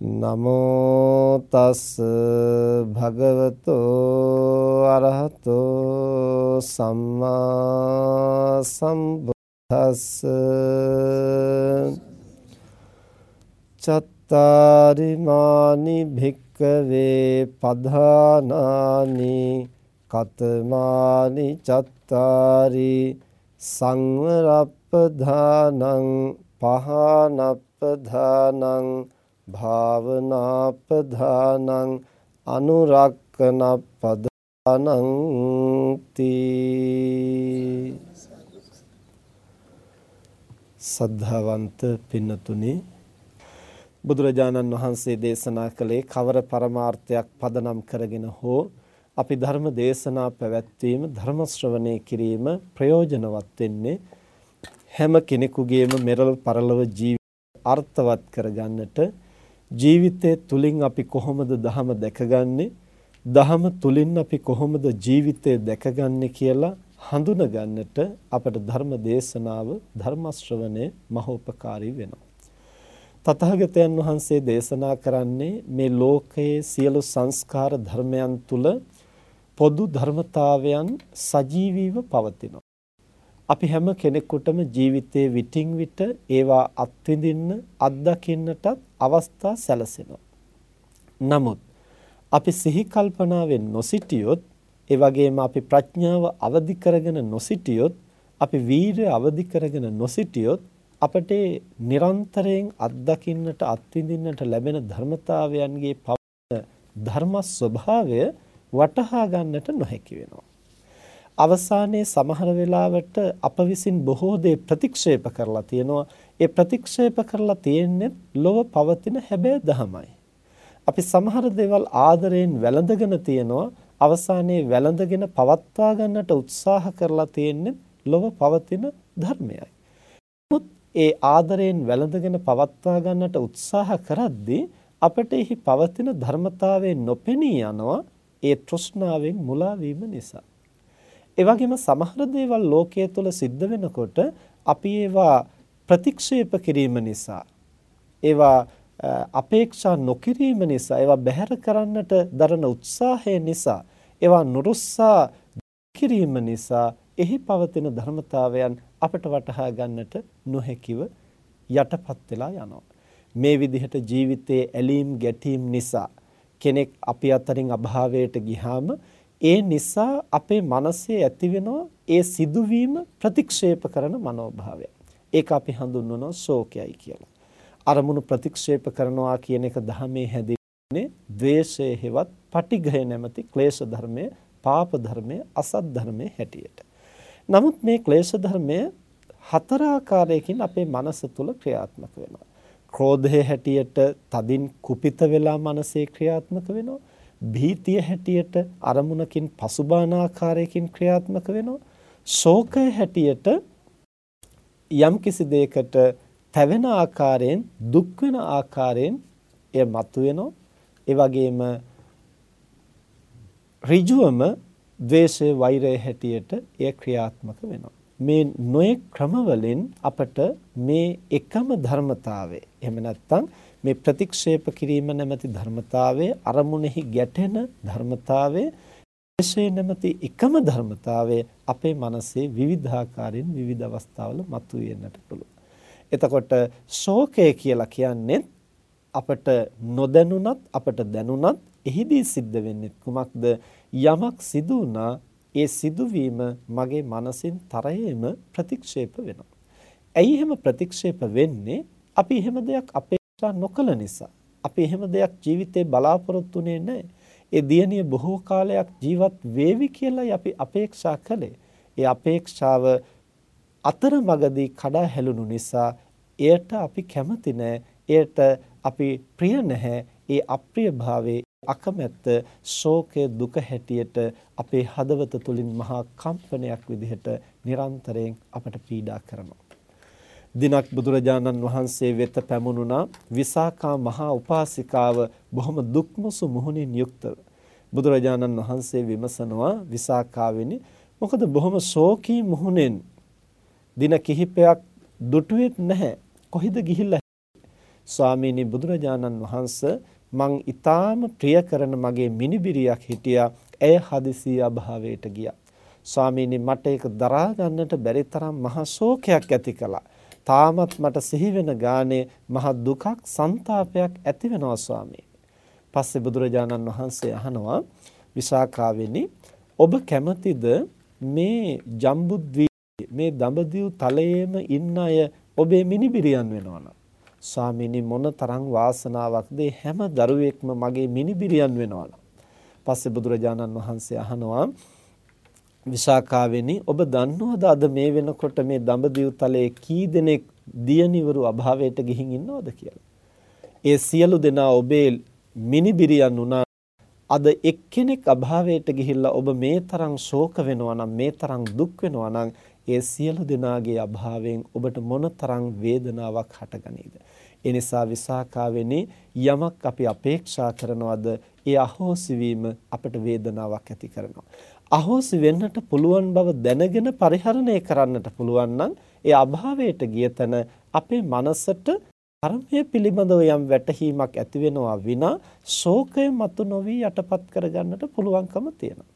නමෝ තස් භගවතෝ අරහතෝ සම්මා සම්බුද්දස්ස. චත්තාරිමානි භික්කවේ පධානානි කතමානි චත්තාරි සංවරප්පධානං පහනප්පධානං භාවනාපධානං අනුරක්කන පදානං තී සද්ධාවන්ත පින්නතුනි බුදුරජාණන් වහන්සේ දේශනා කළේ කවර පරමාර්ථයක් පදනම් කරගෙන හෝ අපි ධර්ම දේශනා පැවැත්වීම ධර්ම ශ්‍රවණය කිරීම ප්‍රයෝජනවත් වෙන්නේ හැම කෙනෙකුගේම මෙරළ පරලොව ජීවිත අර්ථවත් කරගන්නට ජීවිතය තුලින් අපි කොහොමද ධහම දැකගන්නේ? ධහම තුලින් අපි කොහොමද ජීවිතය දැකගන්නේ කියලා හඳුනගන්නට අපට ධර්ම දේශනාව ධර්ම ශ්‍රවණය මහෝපකාරී වෙනවා. තථාගතයන් වහන්සේ දේශනා කරන්නේ මේ ලෝකයේ සියලු සංස්කාර ධර්මයන් තුල පොදු ධර්මතාවයන් සජීවීව පවතිනවා. අපි හැම කෙනෙකුටම ජීවිතයේ විටින් විට ඒවා අත්විඳින්න අත්දකින්නටත් අවස්ථා සැලසෙනවා. නමුත් අපි සිහි කල්පනාවෙන් නොසිටියොත් ඒ වගේම අපි ප්‍රඥාව අවදි කරගෙන නොසිටියොත් අපි වීරය අවදි කරගෙන නොසිටියොත් අපට නිරන්තරයෙන් අත්දකින්නට අත්විඳින්නට ලැබෙන ධර්මතාවයන්ගේ පවන ධර්ම ස්වභාවය වටහා ගන්නට නොහැකි වෙනවා. අවසානයේ සමහර වෙලාවට අප විසින් බොහෝ දේ ප්‍රතික්ෂේප කරලා තියෙනවා. ඒ ප්‍රතික්ෂේප කරලා තියෙන්නේ ලොව පවතින හැබෑ දහමයි. අපි සමහර දේවල් ආදරයෙන් වැළඳගෙන තියෙනවා. අවසානයේ වැළඳගෙන පවත්වා ගන්නට උත්සාහ කරලා තියෙන්නේ ලොව පවතින ධර්මයයි. නමුත් ඒ ආදරයෙන් වැළඳගෙන පවත්වා ගන්නට උත්සාහ කරද්දී අපට එහි පවතින ධර්මතාවයේ නොපෙනී යනවා ඒ තෘෂ්ණාවෙන් මුලා නිසා. ඒ වගේම සමහර දේවල් ලෝකයේ තුල සිද්ධ වෙනකොට අපි ඒවා ප්‍රතික්ෂේප කිරීම නිසා ඒවා අපේක්ෂා නොකිරීම නිසා ඒවා බැහැර කරන්නට දරන උත්සාහය නිසා ඒවා නුරුස්සා කිරීම නිසා එහි පවතින ධර්මතාවයන් අපට වටහා ගන්නට නොහැකිව යටපත් වෙලා යනවා. මේ විදිහට ජීවිතයේ ඇලීම් ගැටීම් නිසා කෙනෙක් අපි අතරින් අභාවයට ගියාම ඒ නිසා අපේ මනසේ ඇතිවෙන ඒ සිදුවීම ප්‍රතික්ෂේප කරන මනෝභාවය. ඒක අපි හඳුන්වනවා ශෝකයයි කියලා. අරමුණු ප්‍රතික්ෂේප කරනවා කියන එක ධර්මයේ හැදින්නේ ද්වේෂයේ හෙවත් පටිඝය නැමැති ක්ලේශ ධර්මයේ පාප ධර්මයේ අසත් ධර්මයේ හැටියට. නමුත් මේ ක්ලේශ ධර්මය හතර ආකාරයකින් අපේ මනස තුල ක්‍රියාත්මක වෙනවා. ක්‍රෝධයේ හැටියට තදින් කුපිත වෙලා මනසේ ක්‍රියාත්මක වෙනවා. භීතිය හැටියට අරමුණකින් පසුබාන ආකාරයකින් ක්‍රියාත්මක වෙනවා. ශෝකය හැටියට යම් කිසි දෙයකට තැවෙන ආකාරයෙන් දුක් වෙන ආකාරයෙන් එය මතුවෙනවා. ඒ වගේම ඍජුවම ද්වේෂය වෛරය හැටියට එය ක්‍රියාත්මක වෙනවා. මේ නොයෙක් ක්‍රමවලින් අපට මේ එකම ධර්මතාවය එහෙම නැත්නම් මේ ප්‍රතික්ෂේප කිරීම නැමැති ධර්මතාවය අරමුණෙහි ගැටෙන ධර්මතාවය ශේ නැමැති එකම ධර්මතාවය අපේ මනසේ විවිධාකාරයෙන් විවිධ අවස්ථාවල මතුවෙන්නට පුළුවන්. එතකොට ශෝකය කියලා කියන්නේ අපට නොදැනුණත් අපට දැනුණත් එහිදී සිද්ධ වෙන්නේ කුමක්ද යමක් සිදු වුණා ඒ සිදුවීම මගේ මනසින් තරයේම ප්‍රතික්ෂේප වෙනවා. ඇයි එහෙම ප්‍රතික්ෂේප වෙන්නේ? අපි එහෙම දෙයක් අපේක්ෂා නොකළ නිසා. අපි එහෙම දෙයක් ජීවිතේ බලාපොරොත්තුනේ නැහැ. ඒ දියණිය බොහෝ කාලයක් ජීවත් වේවි කියලායි අපි අපේක්ෂා කළේ. ඒ අපේක්ෂාව අතරමඟදී කඩා හැලුණු නිසා එයට අපි කැමති නැහැ. එයට අපි ප්‍රිය නැහැ. ඒ අප්‍රිය භාවයේ අකමැත්ත ශෝකය දුක හැටියට අපේ හදවත තුලින් මහා කම්පනයක් විදිහට නිරන්තරයෙන් අපට පීඩා කරනවා. දිනක් බුදුරජාණන් වහන්සේ වෙත පැමුණුණා විසාකා මහා උපාසිකාව බොහොම දුක්මුසු මුහුණින් යුක්තව. බුදුරජාණන් වහන්සේ විමසනවා විසාකාවෙනි මොකද බොහොම ශෝකී මුහුණෙන් දින කිහිපයක් දුටුවෙත් නැහැ. කොහෙද ගිහිල්ලා ස්වාමීනි බුදුරජාණන් වහන්සේ මං ඊටාම ප්‍රිය කරන මගේ මිනිබිරියක් හිටියා. ඇය හදිසිය අභාවයට ගියා. ස්වාමීනි මට ඒක දරා ගන්නට බැරි තරම් මහා ශෝකයක් ඇති කළා. තාමත් මට සිහි වෙන ගානේ මහ දුකක් ਸੰతాපයක් ඇති වෙනවා ස්වාමී. පස්සේ බුදුරජාණන් වහන්සේ අහනවා විසාකාවෙනි ඔබ කැමතිද මේ ජම්බුද්වීප මේ දඹදිව් තලයේම ඉන්න අය ඔබේ මිනිබිරියන් වෙනවා ස්වාමීනි මොන තරම් වාසනාවක්ද හැම දරුවෙක්ම මගේ මිනිබිරියන් වෙනවා පස්සේ බුදුරජාණන් වහන්සේ අහනවා විශාකාවෙනි ඔබ දන්නවද අද මේ වෙනකොට මේ දඹදිව් තලයේ කී දෙනෙක් දියණිවරු අභාවයට ගිහින් ඉන්නවද කියලා. ඒ සියලු දෙනා ඔබේ මිනිබිරියන් උනා අද එක්කෙනෙක් අභාවයට ගිහිල්ලා ඔබ මේ තරම් ශෝක වෙනවා නම් මේ තරම් දුක් වෙනවා නම් ඒ සියලු දෙනාගේ අභාවයෙන් ඔබට මොනතරම් වේදනාවක් හටගනීද? ඒ නිසා විසාකාවෙනි යමක් අපි අපේක්ෂා කරනවද? ඒ අහෝසි වීම අපට වේදනාවක් ඇති කරනවා. අහෝසි වෙන්නට පුළුවන් බව දැනගෙන පරිහරණය කරන්නට පුළුවන් නම් ඒ අභාවයට ගිය තැන අපේ මනසට කර්මය පිළිබඳව යම් වැටහීමක් ඇති වෙනවා විනා ශෝකය මතු නොවි යටපත් කරගන්නට පුළුවන්කම තියෙනවා.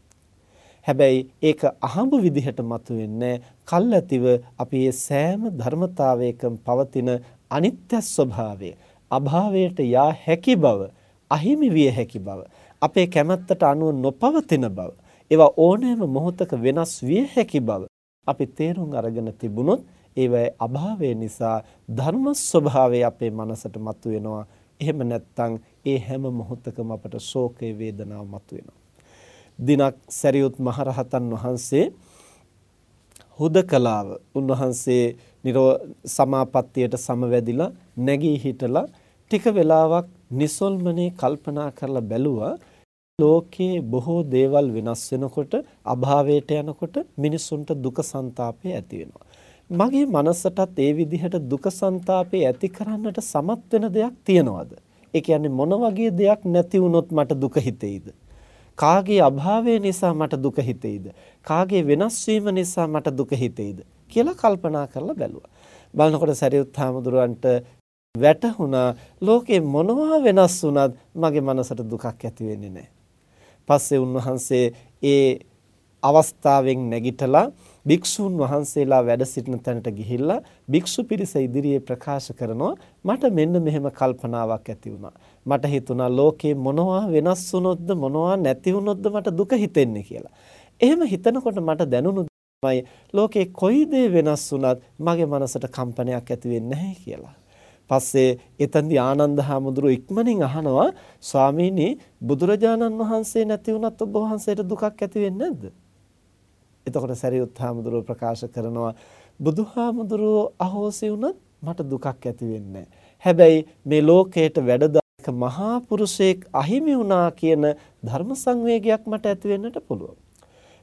හැබැයි ඒක අහඹ විදිහට මතුවෙන්නේ කල්ැතිව අපි මේ සෑම ධර්මතාවයකම පවතින අනිත්‍ය ස්වභාවය අභාවයට යා හැකි බව අහිමි විය හැකි බව අපේ කැමැත්තට අනුව නොපවතින බව ඒවා ඕනෑම මොහොතක වෙනස් විය හැකි බව අපි තේරුම් අරගෙන තිබුණොත් ඒවැයි අභාවය නිසා ධර්ම ස්වභාවය අපේ මනසට මතුවෙනවා. එහෙම නැත්නම් ඒ හැම මොහොතකම අපට ශෝකේ වේදනාව මතුවෙනවා. දිනක් සරියුත් මහරහතන් වහන්සේ හුදකලාව උන්වහන්සේ නිරෝ සමාපත්තියට සමවැදිලා නැගී හිටලා ටික වෙලාවක් නිසල්මනේ කල්පනා කරලා බැලුවා ලෝකයේ බොහෝ දේවල් වෙනස් වෙනකොට අභාවයට යනකොට මිනිසුන්ට දුක ਸੰతాපය ඇති වෙනවා. මගේ මනසටත් ඒ විදිහට දුක ਸੰతాපේ ඇති කරන්නට සමත් වෙන දෙයක් තියනවාද? ඒ කියන්නේ මොන වගේ දෙයක් නැති වුනොත් මට දුක හිතෙයිද? කාගේ අභාවය නිසා මට දුක හිතෙයිද? කාගේ වෙනස් වීම නිසා මට දුක හිතෙයිද කියලා කල්පනා කරලා බැලුවා. බලනකොට සරියුත් හාමුදුරුවන්ට වැටහුණා ලෝකේ මොනවා වෙනස් වුණත් මගේ මනසට දුකක් ඇති වෙන්නේ නැහැ. පස්සේ උන්වහන්සේ ඒ අවස්ථාවෙන් නැගිටලා භික්ෂුන් වහන්සේලා වැඩ සිටින තැනට ගිහිල්ලා භික්ෂු පිරිස ඉදිරියේ ප්‍රකාශ කරනවා මට මෙන්න මෙහෙම කල්පනාවක් ඇති වුණා. මට හිතුණා ලෝකේ මොනවා වෙනස් වුණොත්ද මොනවා නැති වුණොත්ද මට දුක හිතෙන්නේ කියලා. එහෙම හිතනකොට මට දැනුණු තමයි ලෝකේ කොයි දේ වෙනස් වුණත් මගේ මනසට කම්පනයක් ඇති වෙන්නේ නැහැ කියලා. පස්සේ එතෙන්දී ආනන්ද හාමුදුරුව ඉක්මනින් අහනවා ස්වාමීනි බුදුරජාණන් වහන්සේ නැති වුණත් ඔබ වහන්සේට දුකක් ඇති වෙන්නේ නැද්ද? එතකොට සරියුත් හාමුදුරුව ප්‍රකාශ කරනවා බුදුහාමුදුරුව අහෝසි වුණත් මට දුකක් ඇති වෙන්නේ හැබැයි මේ ලෝකයට වැඩදායක මහා පුරුෂයෙක් අහිමි වුණා කියන ධර්ම සංවේගයක් මට ඇති වෙන්නට පුළුවන්.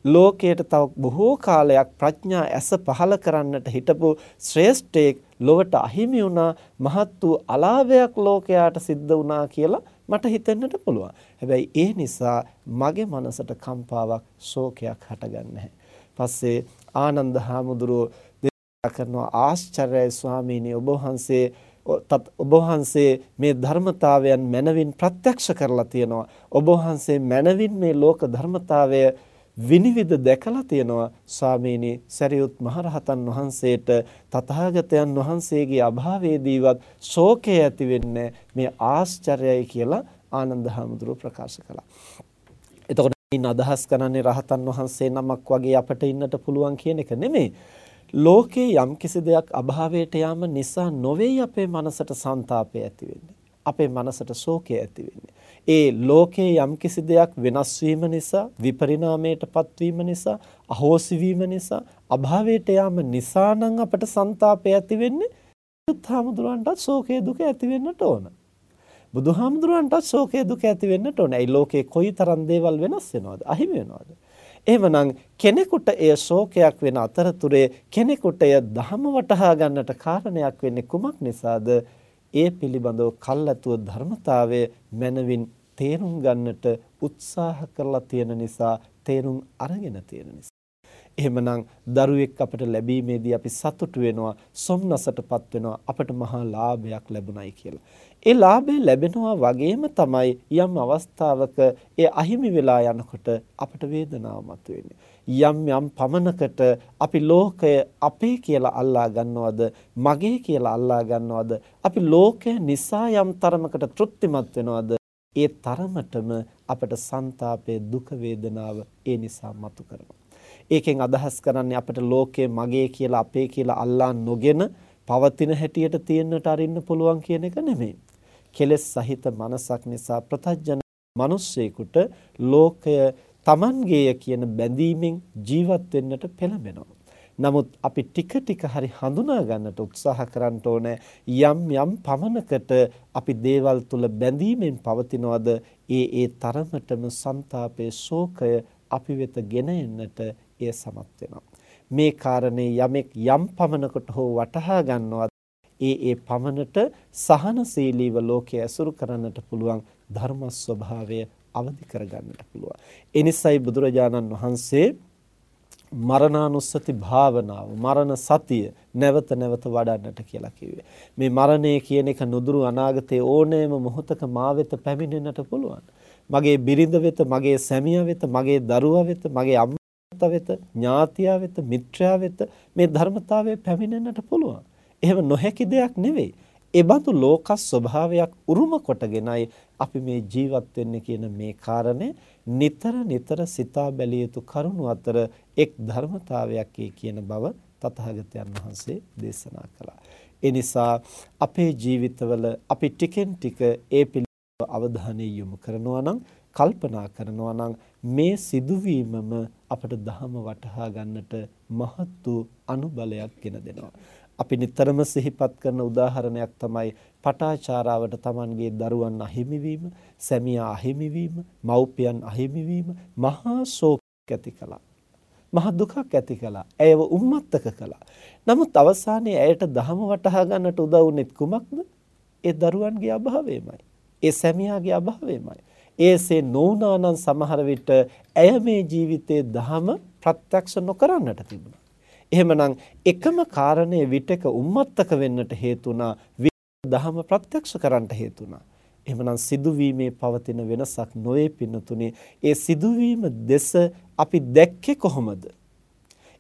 ලෝකයට තව බොහෝ කාලයක් ප්‍රඥා ඇස පහල කරන්නට හිටපු ශ්‍රේෂ්ඨයෙක් ලොවට අහිමි වුණා මහත් වූ අලාභයක් ලෝකයාට සිද්ධ වුණා කියලා මට හිතෙන්නට පුළුවන්. හැබැයි ඒ නිසා මගේ මනසට කම්පාවක් ශෝකයක් හටගන්නේ නැහැ. පස්සේ ආනන්ද හාමුදුරුවෝ දේශනා කරනවා ආශ්චර්යයි ස්වාමීනි ඔබ වහන්සේ ඔබ වහන්සේ මේ ධර්මතාවයන් මනවින් ප්‍රත්‍යක්ෂ කරලා තියෙනවා ඔබ වහන්සේ මනවින් මේ ලෝක ධර්මතාවය විනිවිද දැකලා තියෙනවා ස්වාමීනි සරියුත් මහරහතන් වහන්සේට තථාගතයන් වහන්සේගේ අභාවයේදීවත් ශෝකය ඇති වෙන්නේ මේ ආශ්චර්යයි කියලා ආනන්ද හැමතුරු ප්‍රකාශ කළා. එතකොට ඉන් අදහස් කරන්නේ රහතන් වහන්සේ නමක් වගේ අපිට ඉන්නට පුළුවන් කියන එක නෙමෙයි. ලෝකේ යම්කිසි දෙයක් අභාවයට යාම නිසා නොවේයි අපේ මනසට ਸੰతాපය ඇති වෙන්නේ. අපේ මනසට ශෝකය ඇති වෙන්නේ. ඒ ලෝකේ යම්කිසි දෙයක් වෙනස් වීම නිසා, විපරිණාමයටපත් වීම නිසා, අහෝසි වීම නිසා, අභාවයට යාම නිසා නම් අපට ਸੰతాපය ඇති වෙන්නේ. බුදුහාමුදුරන්ටත් ශෝකය දුක ඇති වෙන්නට ඕන. බුදුහාමුදුරන්ටත් ශෝකය දුක ඇති වෙන්නට ඕන. ඒ ලෝකේ කොයිතරම් දේවල් වෙනස් වෙනවද? අහිමි වෙනවද? එහෙමනම් කෙනෙකුට එය ශෝකයක් වෙන අතරතුරේ කෙනෙකුට එය ධම වටහා ගන්නට කාරණයක් වෙන්නේ කුමක් නිසාද? ඒ පිළිබඳව කල්ැතුව ධර්මතාවය මනවින් තේරුම් ගන්නට උත්සාහ කරලා තියෙන නිසා තේරුම් අරගෙන තියෙන නිසා එහෙමනම් දරුවෙක් අපට ලැබීමේදී අපි සතුටු වෙනවා සොම්නසටපත් වෙනවා අපට මහා ලාභයක් ලැබුණයි කියලා. ඒ ලාභය ලැබෙනවා වගේම තමයි යම් අවස්ථාවක ඒ අහිමි වෙලා යනකොට අපට වේදනාව මතුවෙන්නේ. යම් යම් පමනකට අපි ලෝකය අපේ කියලා අල්ලා ගන්නවද මගේ කියලා අල්ලා ගන්නවද අපි ලෝකය නිසා යම් තරමකට තෘප්තිමත් වෙනවද ඒ තරමටම අපට ਸੰతాපයේ දුක වේදනාව ඒ නිසා මතු කරනවා ඒකෙන් අදහස් කරන්නේ අපිට ලෝකය මගේ කියලා අපේ කියලා අල්ලා නොගෙන පවතින හැටියට තියෙන්නට අරින්න පුළුවන් කියන එක නෙමෙයි. කෙලෙස් සහිත මනසක් නිසා ප්‍රතඥ මිනිස්සෙකුට ලෝකය Tamangeය කියන බැඳීමෙන් ජීවත් වෙන්නට පෙළඹෙනවා. නමුත් අපි ටික ටික හරි හඳුනා ගන්නට උත්සාහ කරන්න ඕනේ යම් යම් පමණකට අපි දේවල් තුල බැඳීමෙන් පවතිනවද ඒ ඒ තරමටම ਸੰతాපයේ ශෝකය අපි වෙත ගෙන එන්නට එය සමත් වෙනවා. මේ කාරණේ යමෙක් යම් පමණකට හෝ වටහා ගන්නවා ඒ ඒ පමණට සහනශීලීව ලෝකයේ ඇසුරු කරන්නට පුළුවන් ධර්ම ස්වභාවය අවදි කරගන්නට පුළුවන්. එනිසයි බුදුරජාණන් වහන්සේ මරණානුස්සති භාවනාව මරණ සතිය නැවත නැවත වඩන්නට කියලා කිව්වේ. මේ මරණය කියන එක නුදුරු අනාගතයේ ඕනෑම මොහොතක මා වෙත පැමිණෙන්නට පුළුවන්. මගේ බිරිඳ වෙත, මගේ සැමියා වෙත, මගේ දරුවා වෙත, මගේ අම්මා වෙත, ඥාතියා වෙත, මිත්‍රයා වෙත මේ ධර්මතාවය පැමිණෙන්නට පුළුවන්. එහෙම නොහැකි දෙයක් නෙවෙයි. ඒ බඳු ලෝක ස්වභාවයක් උරුම කොටගෙනයි අපි මේ ජීවත් වෙන්නේ කියන මේ කාරණේ නිතර නිතර සිතා බැලිය යුතු කරුණු අතර එක් ධර්මතාවයක් කියන බව තථාගතයන් වහන්සේ දේශනා කළා. ඒ නිසා අපේ ජීවිතවල අපි ටිකෙන් ටික ඒ අවධානය යොමු කරනවා නම් කල්පනා කරනවා නම් මේ සිදුවීමම අපට ධහම වටහා ගන්නට මහත් වූ අනුබලයක් ගෙන දෙනවා. අපි නිතරම සිහිපත් කරන උදාහරණයක් තමයි පටාචාරාවට Tamanගේ දරුවන් අහිමි වීම, සැමියා අහිමි වීම, මව්පියන් අහිමි වීම මහා ශෝක ඇති කළා. මහ දුකක් ඇති කළා. ඇයව උම්මත්තක කළා. නමුත් අවසානයේ ඇයට ධහම වටහා ගන්නට උදව් වුනේ කුමක්ද? ඒ දරුවන්ගේ අභාවයමයි. ඒ සැමියාගේ අභාවයමයි. ඒසේ නොඋනානම් සමහර විට ඇය මේ ජීවිතයේ ධහම ප්‍රත්‍යක්ෂ නොකරන්නට තිබුණා. එහෙමනම් එකම කාරණේ විටක උම්මත්තක වෙන්නට හේතුණා දහම ප්‍රත්‍යක්ෂ කරන්නට හේතුණා. එහෙමනම් සිදුවීමේ පවතින වෙනසක් නොවේ පින්නතුනේ ඒ සිදුවීම දෙස අපි දැක්කේ කොහොමද?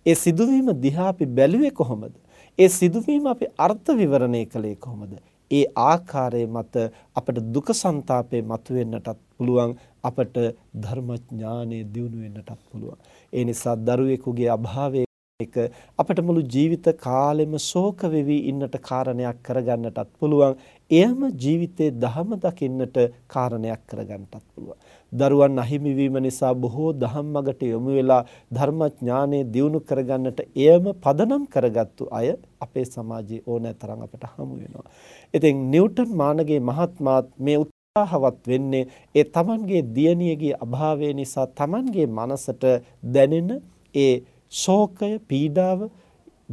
ඒ සිදුවීම දිහා අපි බැලුවේ කොහොමද? ඒ සිදුවීම අපි අර්ථ විවරණය කළේ කොහොමද? ඒ ආකාරය මත අපට දුක ਸੰతాපේ මතුවෙන්නටත් පුළුවන් අපට ධර්මඥානෙ දියුණු වෙන්නටත් පුළුවන් ඒ නිසා දරුවෙකුගේ අභාවය එක. අපට මුළු ජීවිත කාලෙම ශෝක වෙවි ඉන්නට කාරණයක් කරගන්නටත් පුළුවන්. එයම ජීවිතේ දහම දකින්නට කාරණයක් කරගන්නටත් පුළුවන්. දරුවන් අහිමි වීම නිසා බොහෝ ධම්මගට යොමු වෙලා ධර්මඥානෙ දියුණු කරගන්නට එයම පදනම් කරගත්තු අය අපේ සමාජයේ ඕනෑතරම් අපට හමු වෙනවා. ඉතින් නිව්ටන් මානගේ මහත්මාත් මේ උත්සාහවත් වෙන්නේ ඒ Tamanගේ දියණියගේ අභාවය නිසා Tamanගේ මනසට දැනෙන ඒ ශෝකය පීඩාව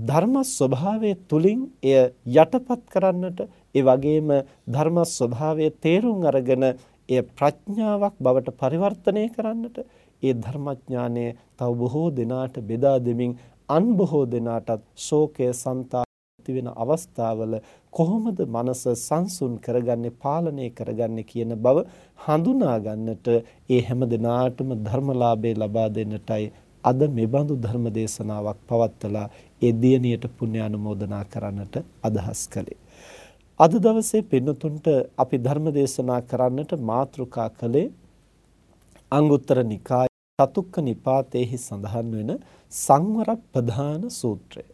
ධර්ම ස්වභාවය තුලින් එය යටපත් කරන්නට ඒ වගේම ධර්ම ස්වභාවය තේරුම් අරගෙන එය ප්‍රඥාවක් බවට පරිවර්තනය කරන්නට ඒ ධර්මඥානය තව බොහෝ දෙනාට බෙදා දෙමින් අන් බොහෝ දෙනාටත් ශෝකය සංතා වෙන අවස්ථාවල කොහොමද මනස සංසුන් කරගන්නේ පාලනය කරගන්නේ කියන බව හඳුනා ගන්නට ඒ හැම දිනාටම ධර්මලාභය ලබා දෙන්නටයි අද මෙබඳු ධර්ම දේශනාවක් පවත්වලා ඒ දියණියට පුණ්‍ය අනුමෝදනා කරන්නට අදහස් කළේ. අද දවසේ පින්නතුන්ට අපි ධර්ම දේශනා කරන්නට මාතෘකා කළේ අංගුත්තර නිකාය චතුක්ක නිපාතේහි සඳහන් වෙන සංවර ප්‍රධාන සූත්‍රය.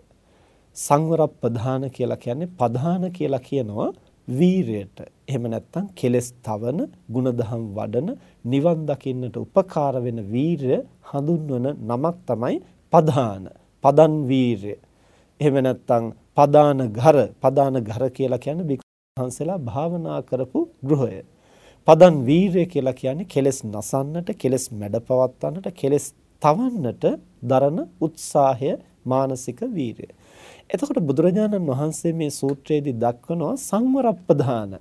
සංවර ප්‍රධාන කියලා කියන්නේ ප්‍රධාන කියලා කියනවා වීරයට. එහෙම නැත්නම් කෙලස් තවන, ಗುಣධම් වඩන, නිවන් දකින්නට උපකාර වෙන වීරය හඳුන්වන නමක් තමයි පදාන. පදන් වීරය. එහෙම නැත්නම් පදාන ඝර, පදාන ඝර කියලා කියන්නේ භික්ෂුහන්සලා භාවනා කරපු ගෘහය. පදන් වීරය කියලා කියන්නේ කෙලස් නසන්නට, කෙලස් මැඩපවත්වන්නට, කෙලස් තවන්නට දරන උත්සාහය මානසික වීරය. එතකොට බුදුරජාණන් වහන්සේ මේ සූත්‍රයේදී දක්වනවා සංවරප්පදාන.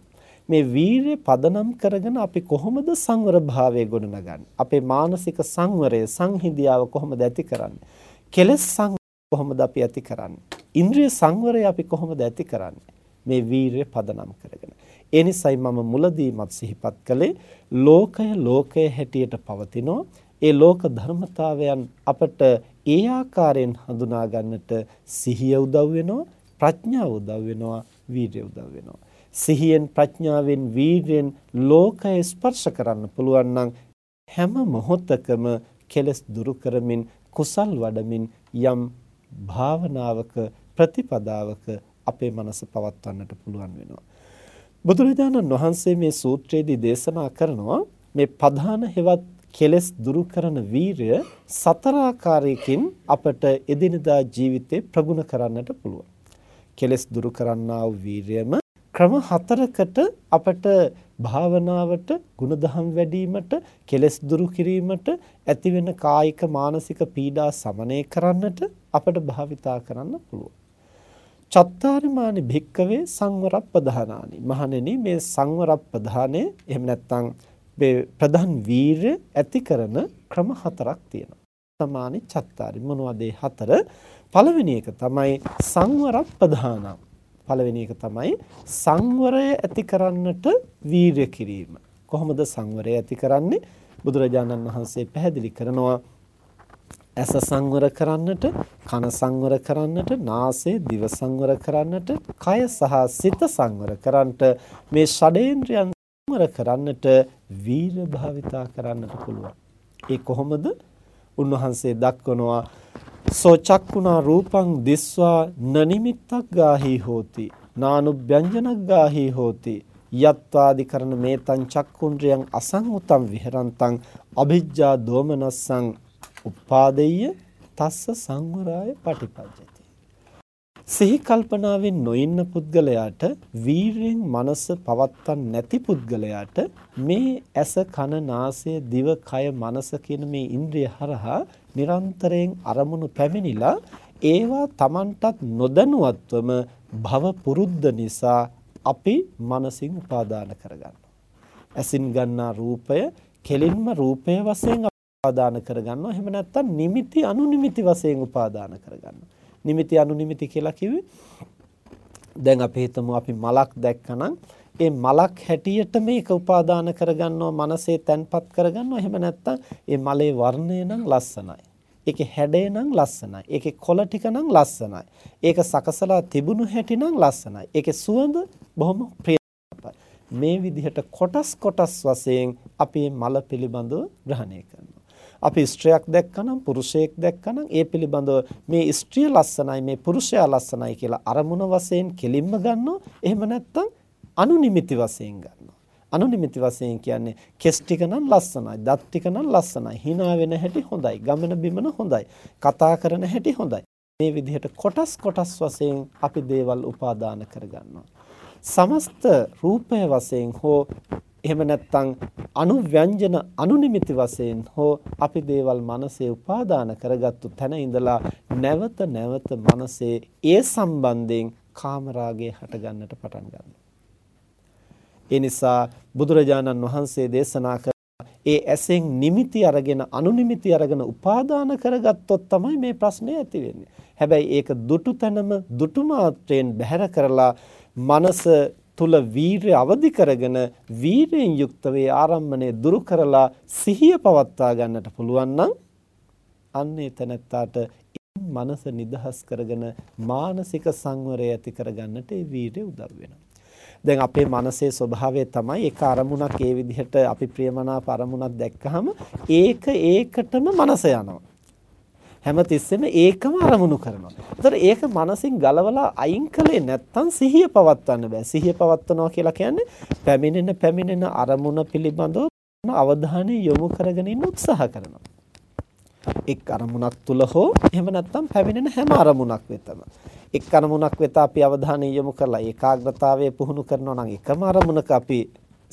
මේ වීරිය පදනම් කරගෙන අපි කොහොමද සංවර භාවය ගොඩනගන්නේ? අපේ මානසික සංවරය සංහිඳියාව කොහොමද ඇති කරන්නේ? කෙලස් කොහොමද අපි ඇති කරන්නේ? ඉන්ද්‍රිය සංවරය අපි කොහොමද ඇති කරන්නේ? මේ වීරිය පදනම් කරගෙන. ඒ නිසයි මම මුලදීමත් සිහිපත් කළේ. ලෝකය ලෝකය හැටියට පවතිනෝ ඒ ලෝක ධර්මතාවයන් අපට ඒ ආකාරයෙන් හඳුනා ගන්නට සිහිය උදව් වෙනවා ප්‍රඥාව උදව් වෙනවා වීරිය උදව් වෙනවා. සිහියෙන් ප්‍රඥාවෙන් වීරියෙන් ලෝකය ස්පර්ශ කරන්න පුළුවන් නම් හැම මොහොතකම කෙලස් දුරු කරමින් කුසල් වඩමින් යම් භාවනාවක ප්‍රතිපදාවක අපේ මනස පවත්වන්නට පුළුවන් වෙනවා. බුදුරජාණන් වහන්සේ මේ සූත්‍රයේදී දේශනා කරනවා මේ පධාන හෙවත් කෙලස් දුරු කරන වීරය සතර ආකාරයකින් අපට එදිනදා ජීවිතේ ප්‍රගුණ කරන්නට පුළුවන්. කෙලස් දුරු කරන්නා වූ වීරයම ක්‍රම හතරකට අපට භාවනාවට ගුණධම් වැඩිවීමට කෙලස් දුරු කිරීමට ඇතිවෙන කායික මානසික පීඩා සමනය කරන්නට අපට භාවිතා කරන්න පුළුවන්. චත්තාරිමානි භික්කවේ සංවරප්පදානානි මහණෙනි මේ සංවරප්පදානේ එහෙම නැත්නම් ප්‍රධාන වීරය ඇති කරන ක්‍රම හතරක් තියෙනවා. සමානි චත්තාරි මොනවද ඒ හතර? පළවෙනි එක තමයි සංවර ප්‍රධානම්. පළවෙනි එක තමයි සංවරය ඇති කරන්නට වීරය කිරීම. කොහොමද සංවරය ඇති කරන්නේ? බුදුරජාණන් වහන්සේ පැහැදිලි කරනවා ඇස සංවර කරන්නට, කන සංවර කරන්නට, නාසය දිව සංවර කරන්නට, කය සහ සිත සංවර කරන්නට මේ ෂඩේන්ද්‍රයන් සංවර කරන්නට වීර භාවිතා කරන්නට පුළුවන්. ඒ කොහොමද? උන්වහන්සේ දක්වනවා සෝ චක්කුණා රූපං දිස්වා නනිමිත්තක් ගාහි හෝති නානුභ්‍යංජනක් ගාහි හෝති යත්වාදි කරන මේතං චක්කුන්ද්‍රයන් අසංඋතම් විහරන්තං අභිජ්ජා දෝමනස්සං උපාදෙය්‍ය තස්ස සංවරාය පටිපජ්ජති සිහි කල්පනාවෙන් නොඉන්න පුද්ගලයාට වීරයෙන් මනස පවත්තන් නැති පුද්ගලයාට මේ ඇස කන නාසය දිව කය මනස කියන මේ ඉන්ද්‍රිය හරහා නිරන්තරයෙන් අරමුණු පැමිණිලා ඒවා Tamanටත් නොදැනුවත්වම භව පුරුද්ද නිසා අපි මනසින් උපාදාන කරගන්නවා. ඇසින් ගන්නා රූපය කෙලින්ම රූපය වශයෙන් උපාදාන කරගන්නවා. එහෙම නැත්නම් නිමිති අනුනිමිති වශයෙන් උපාදාන කරගන්නවා. නිමිති අනුනිමිති කියලා කිව්වේ. දැන් අපි හිතමු අපි මලක් දැක්කනම් ඒ මලක් හැටියට මේක උපාදාන කරගන්නවා මනසේ තැන්පත් කරගන්නවා. එහෙම නැත්නම් ඒ මලේ වර්ණය නම් ලස්සනයි. ඒකේ හැඩය නම් ලස්සනයි. ඒකේ කොළ ටික නම් ලස්සනයි. ඒක සකසලා තිබුණු හැටි නම් ලස්සනයි. ඒකේ සුවඳ බොහොම ප්‍රියයි. මේ විදිහට කොටස් කොටස් වශයෙන් අපි මල පිළිබඳව ග්‍රහණය කරනවා. අපි ස්ත්‍රියක් දැක්කනම් පුරුෂයෙක් දැක්කනම් ඒ පිළිබඳව මේ ස්ත්‍රිය ලස්සනයි මේ පුරුෂයා ලස්සනයි කියලා අරමුණ වශයෙන් කෙලින්ම ගන්නවා. එහෙම නැත්නම් අනුනිමිති වශයෙන් ගන්නවා. අනුනිමිති වශයෙන් කියන්නේ කෙස් ටික නම් ලස්සනයි, දත් ටික නම් ලස්සනයි, hina වෙන හැටි හොඳයි, ගමන බිමන හොඳයි, කතා කරන හැටි හොඳයි. මේ විදිහට කොටස් කොටස් වශයෙන් අපි දේවල් උපාදාන කරගන්නවා. සමස්ත රූපය වශයෙන් හෝ එහෙම නැත්නම් අනුව්‍යංජන අනුනිමිති වශයෙන් හෝ අපි දේවල් මනසේ උපාදාන කරගත්තු තැන ඉඳලා නැවත නැවත මනසේ ඒ සම්බන්ධයෙන් කාමරාගය හටගන්නට පටන් ගන්නවා. ඒ නිසා බුදුරජාණන් වහන්සේ දේශනා කර ඒ ඇසෙන් නිමිති අරගෙන අනුනිමිති අරගෙන උපාදාන කරගත්තොත් තමයි මේ ප්‍රශ්නේ ඇති වෙන්නේ. හැබැයි ඒක දුටු තැනම දුටු මාත්‍රයෙන් බැහැර කරලා මනස තුල වීරය අවදි කරගෙන වීරයෙන් යුක්ත වේ ආරම්මණය දුරු කරලා සිහිය පවත්වා ගන්නට පුළුවන් නම් අන්නේ තැනත්තාට මනස නිදහස් කරගෙන මානසික සංවරය ඇති කරගන්නට ඒ වීරිය උදව් වෙනවා. දැන් අපේ මනසේ ස්වභාවය තමයි එක අරමුණක් ඒ විදිහට අපි ප්‍රියමනාප අරමුණක් දැක්කහම ඒක ඒකටම මනස යනවා. හැමතිස්සෙම ඒකම අරමුණු කරනවා. ඒතර ඒක මනසින් ගලවලා අයින් කළේ නැත්තම් සිහිය පවත්වන්න බෑ. සිහිය පවත්වනවා කියලා කියන්නේ පැමිණෙන පැමිණෙන අරමුණ පිළිබඳව අවධානය යොමු කරගෙන ඉන්න උත්සාහ කරනවා. එක් අරමුණක් තුල හෝ එහෙම නැත්නම් පැමිණෙන හැම අරමුණක් වෙතම එක් අරමුණක් වෙත අපි අවධානය යොමු කරලා ඒකාග්‍රතාවය පුහුණු කරනවා නම් එකම අරමුණක අපි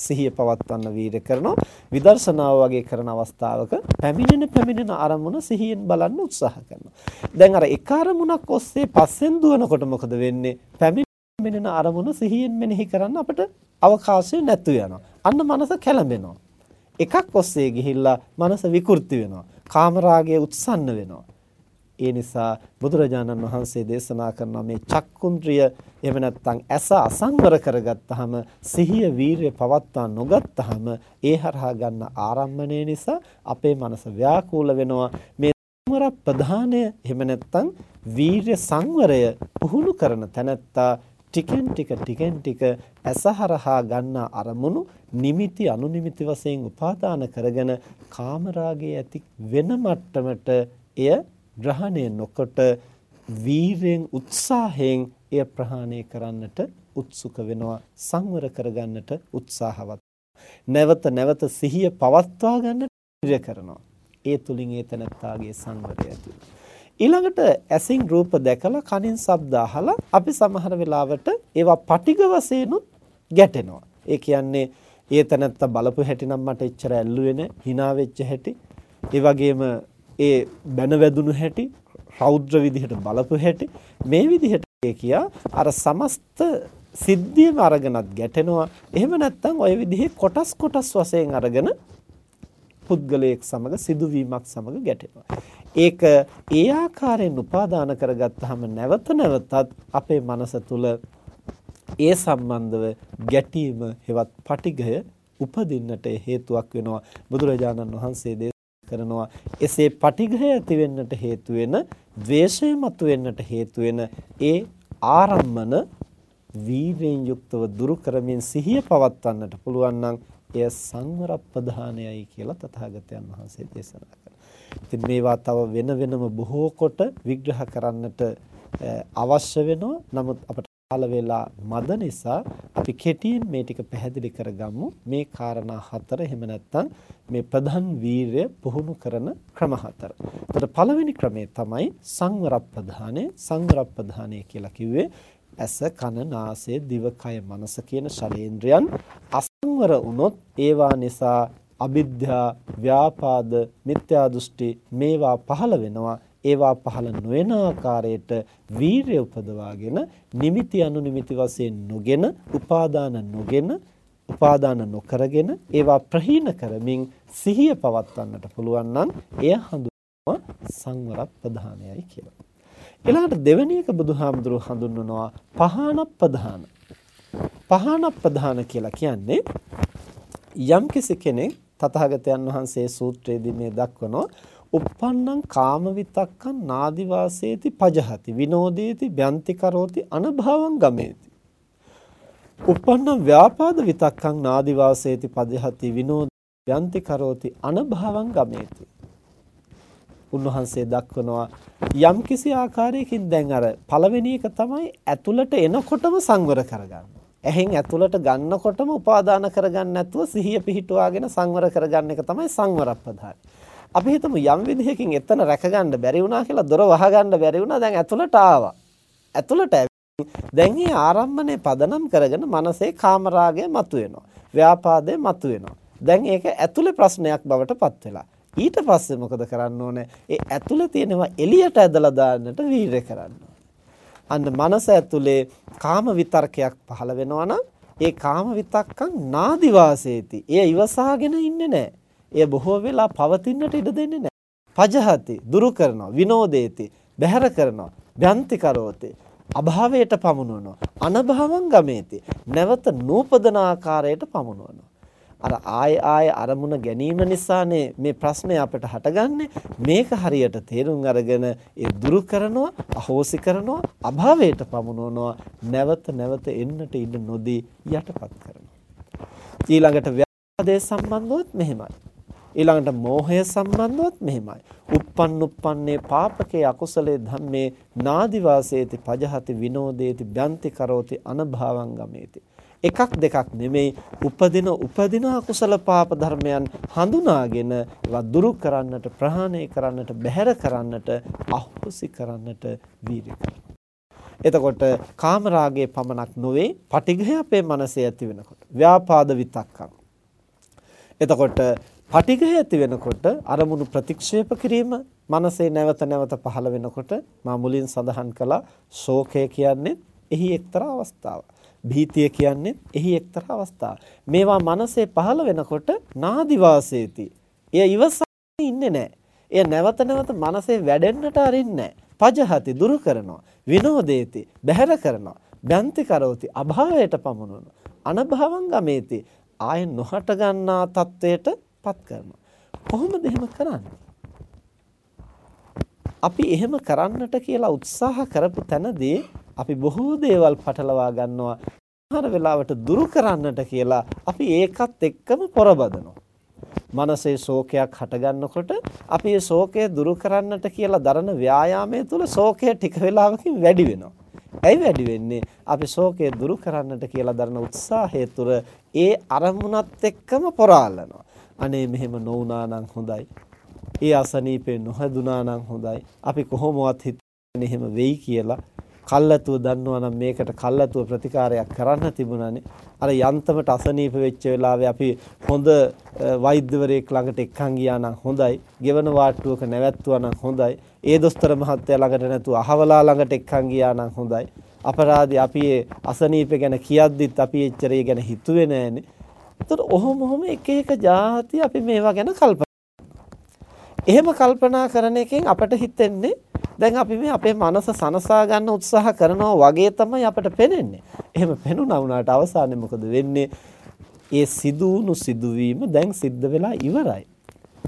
සිහිය පවත්වන්න වීර කරනවා. විදර්ශනාව වගේ කරන අවස්ථාවක පැමිණෙන පැමිණෙන අරමුණ සිහියෙන් බලන්න උත්සාහ කරනවා. දැන් අර එක අරමුණක් ඔස්සේ පස්සෙන් දුවනකොට මොකද වෙන්නේ? පැමිණෙන අරමුණ සිහියෙන් මෙනෙහි කරන්න අපිට අවකාශය නැතු වෙනවා අන්න මනස කැළඹෙනවා. එකක් ඔස්සේ ගිහිල්ලා මනස විකෘති වෙනවා. කාමරාගය උත්සන්න වෙනවා. ඒ නිසා බුදුරජාණන් වහන්සේ දේශනා කරන මේ චක්කුන්ද්‍රිය එහෙම නැත්නම් ඇස අසංවර කරගත්තාම සිහිය වීරිය පවත්වා නොගත්තාම ඒ හරහා ගන්න ආරම්මණය නිසා අපේ මනස ව්‍යාකූල වෙනවා. මේ සංවර ප්‍රධානය එහෙම නැත්නම් වීරිය සංවරය පුහුණු කරන තැනැත්තා ටිකෙන් ටික ටිකෙන් ටික ඇසහරහා ගන්නා අරමුණු නිමිති අනුනිමිති වශයෙන් උපාදාන කරගෙන කාමරාගයේ ඇති වෙන මට්ටමට එය ග්‍රහණය නොකොට වීරයෙන් උත්සාහයෙන් එය ප්‍රහාණය කරන්නට උත්සුක වෙනවා සංවර කරගන්නට උත්සාහවත් නැවත නැවත සිහිය පවත්වා ගන්නට කරනවා ඒ තුලින් ඒ තනත්තාගේ සංවරය ඇති ඊළඟට ඇසින් රූප දැකලා කනින් ශබ්ද අහලා අපි සමහර වෙලාවට ඒවා පටිඝ වශයෙන්ුත් ගැටෙනවා. ඒ කියන්නේ ඒ තැනත්ත බලපු හැටි නම් මට එච්චර ඇල්ලුවේ නැහැ. hina වෙච්ච හැටි. ඒ වගේම ඒ බැන වැදුණු හැටි, රෞද්‍ර විදිහට බලපු හැටි මේ විදිහට කියා අර සමස්ත සිද්ධියම අරගෙනත් ගැටෙනවා. එහෙම නැත්නම් ওই විදිහේ කොටස් කොටස් වශයෙන් අරගෙන පුද්ගලයෙක් සමග සිදුවීමක් සමග ගැටෙනවා. ඒක ඒ ආකාරයෙන් උපාදාන කරගත්තාම නැවත නැවතත් අපේ මනස තුල ඒ සම්බන්ධව ගැටීම හෙවත් පටිඝය උපදින්නට හේතුවක් වෙනවා බුදුරජාණන් වහන්සේ දේශනා කරනවා එසේ පටිඝය ඇති වෙන්නට හේතු වෙන ද්වේෂය මතුවෙන්නට හේතු වෙන ඒ ආරම්මන වීරයෙන් යුක්තව දුරු කරමින් සිහිය පවත්වන්නට පුළුවන් නම් එය සංවර ප්‍රධානයයි කියලා තථාගතයන් වහන්සේ දේශනා කළා. ඉතින් මේවා තව වෙන වෙනම බොහෝ කොට විග්‍රහ කරන්නට අවශ්‍ය වෙනවා. නමුත් අපට කාල වේලා මද නිසා අපි කෙටියෙන් මේ ටික පැහැදිලි කරගමු. මේ காரணා හතර එහෙම නැත්නම් මේ ප්‍රධාන වීරය පුහුණු කරන ක්‍රම හතර. එතකොට පළවෙනි ක්‍රමය තමයි සංවර ප්‍රධානය. සංවර ප්‍රධානය කියලා කිව්වේ ඇස කන නාසය දිව කය මනස කියන ශරීන්ද්‍රයන් අසංවර වුණොත් ඒවා නිසා අවිද්‍යා ව්‍යාපාද මිත්‍යා දෘෂ්ටි මේවා පහළ වෙනවා ඒවා පහළ නොවන ආකාරයට වීරිය උපදවාගෙන නිමිති අනුනිමිති වශයෙන් නොගෙන උපාදාන නොගෙන උපාදාන නොකරගෙන ඒවා ප්‍රහීන කරමින් සිහිය පවත්වන්නට පුළුවන් නම් එය හඳුන්වනවා සංවර ප්‍රධානයයි කියලා. ඊළඟට දෙවෙනි එක බුදුහාමුදුරුවෝ හඳුන්වනවා පහන ප්‍රධාන. පහන ප්‍රධාන කියලා කියන්නේ යම් කෙනෙක් තථාගතයන් වහන්සේ සූත්‍රයේදී මේ දක්වනවා uppannam kama vitakkan nadi vaseti pajahati vinodeti byanti karoti anabhavam gameti uppannam vyapada vitakkan nadi vaseti pajahati vinodeti byanti karoti anabhavam gameti උන්වහන්සේ දක්වනවා යම් කිසි ආකාරයකින් දැන් අර පළවෙනි එක තමයි ඇතුළට එනකොටම සංවර කරගන්න. ඇහෙන් ඇතුළට ගන්නකොටම උපාදාන කරගන්න නැතුව සිහිය පිහිටුවාගෙන සංවර කරගන්න එක තමයි සංවර ප්‍රධානයි. අපි හිතමු යම් විදිහකින් එතන රැකගන්න බැරි වුණා කියලා දොර වහගන්න බැරි වුණා දැන් ඇතුළට ආවා. ඇතුළට දැන් මේ ආරම්භනේ පදනම් කරගෙන මනසේ කාමරාගය මතුවෙනවා. ව්‍යාපාදය මතුවෙනවා. දැන් ඒක ඇතුළේ ප්‍රශ්නයක් බවට පත් වෙලා. ඊට පස්සේ මොකද කරන්න ඕනේ? ඒ ඇතුළේ තියෙනවා එළියට ඇදලා දාන්නට වීරය කරන්න. අන්න මනස ඇතුලේ කාම විතර්කයක් පහළ වෙනවා නම් ඒ කාම විතක්කන් නාදි වාසේති. එය ඉවසාගෙන ඉන්නේ නැහැ. එය බොහෝ වෙලා පවතින්නට ඉඩ දෙන්නේ නැහැ. පජහති දුරු කරනවා විනෝදේති බැහැර කරනවා භ්‍යන්ති කරෝති අභාවයට පමුණවනවා අනභවං ගමේති නැවත නූපදන ආකාරයට පමුණවනවා. අර ආය ආය අරමුණ ගැනීම නිසානේ මේ ප්‍රශ්නේ අපිට හටගන්නේ. මේක හරියට තේරුම් අරගෙන ඒ දුරු කරනවා අහෝසි කරනවා අභාවයට පමුණවනවා නැවත නැවත එන්නට ඉඩ නොදී යටපත් කරනවා. ඊළඟට ව්‍යාපාදයේ සම්බන්ධවත් මෙහෙමයි. ඊළඟට මෝහය සම්බන්ධවත් මෙහෙමයි. uppන් uppන්නේ පාපකේ අකුසලේ ධම්මේ නාදි වාසේති පජහති විනෝදේති බ්‍යන්ති කරෝති අනභවං ගමේති. එකක් දෙකක් නෙමෙයි උපදින උපදින අකුසල පාප ධර්මයන් හඳුනාගෙන ඒවා දුරු කරන්නට ප්‍රහාණය කරන්නට බැහැර කරන්නට අහුසි කරන්නට වීර්ය එතකොට කාමරාගයේ පමණක් නොවේ පටිඝය අපේ මනසේ ඇති වෙනකොට ව්‍යාපාද විතක්කම් එතකොට පටිඝය ඇති වෙනකොට අරමුණු ප්‍රතික්ෂේප කිරීම මනසේ නැවත නැවත පහළ වෙනකොට මා මුලින් සඳහන් කළා ශෝකය කියන්නේ එහි එක්තරා අවස්ථාවක්. භීතිය කියන්නේ එහි එක්තරා අවස්ථාවක්. මේවා මනසේ පහළ වෙනකොට නාදි වාසේති. එය ඉවසන්නේ ඉන්නේ නැහැ. එය නැවත නැවත මනසේ වැඩෙන්නට අරින්නේ පජහති දුරු කරනවා. විනෝදේති බැහැර කරනවා. බ්‍යන්ති කරෝති අභාවයට පමුණුනවා. අනභවං ගමේති ආය නොහට ගන්නා තත්වයට පත් කරනවා. කොහොමද එහෙම කරන්නේ? අපි එහෙම කරන්නට කියලා උත්සාහ කරපු තැනදී අපි බොහෝ දේවල් පටලවා ගන්නවා. සමහර වෙලාවට දුරු කරන්නට කියලා අපි ඒකත් එක්කම පොරබදනවා. මනසේ ශෝකයක් හටගන්නකොට අපි ඒ ශෝකය දුරු කරන්නට කියලා දරන ව්‍යායාමය තුළ ශෝකය ටික වෙලාවකින් වැඩි වෙනවා. ඇයි වැඩි වෙන්නේ? අපි ශෝකය දුරු කරන්නට කියලා දරන උත්සාහය තුළ ඒ අරමුණත් එක්කම පොරාලනවා. අනේ මෙහෙම නොවුනා නම් හොඳයි. ඒ අසනීපේ නොහැදුනා නම් හොඳයි. අපි කොහොමවත් හිතන්නේ එහෙම වෙයි කියලා කල්ලාතුව දන්නවා නම් මේකට කල්ලාතුව ප්‍රතිකාරයක් කරන්න තිබුණානේ. අර යන්තමට අසනීප වෙච්ච වෙලාවේ අපි හොඳ වෛද්‍යවරයෙක් ළඟට එක්කන් ගියා නම් හොඳයි. ගෙවන වාට්ටුවක නැවැත්තුවා නම් හොඳයි. ඒ දොස්තර මහත්තයා ළඟට නැතුව අහවලා ළඟට එක්කන් ගියා නම් හොඳයි. අපරාධي අපි අසනීප ගැන කියද්දිත් අපි එච්චර ඒ ගැන හිතුවේ නෑනේ. එතකොට ඔහොම ඔහොම එක එක જાති අපි මේවා ගැන කල්පනා එහෙම කල්පනා කරන එකෙන් අපට හිතෙන්නේ දැන් අපි මේ අපේ මනස සනසා ගන්න උත්සාහ කරනවා වගේ තමයි අපට පේන්නේ. එහෙම පෙනුණා වුණාට අවසානයේ මොකද වෙන්නේ? ඒ සිදුණු සිදුවීම දැන් සිද්ධ වෙලා ඉවරයි.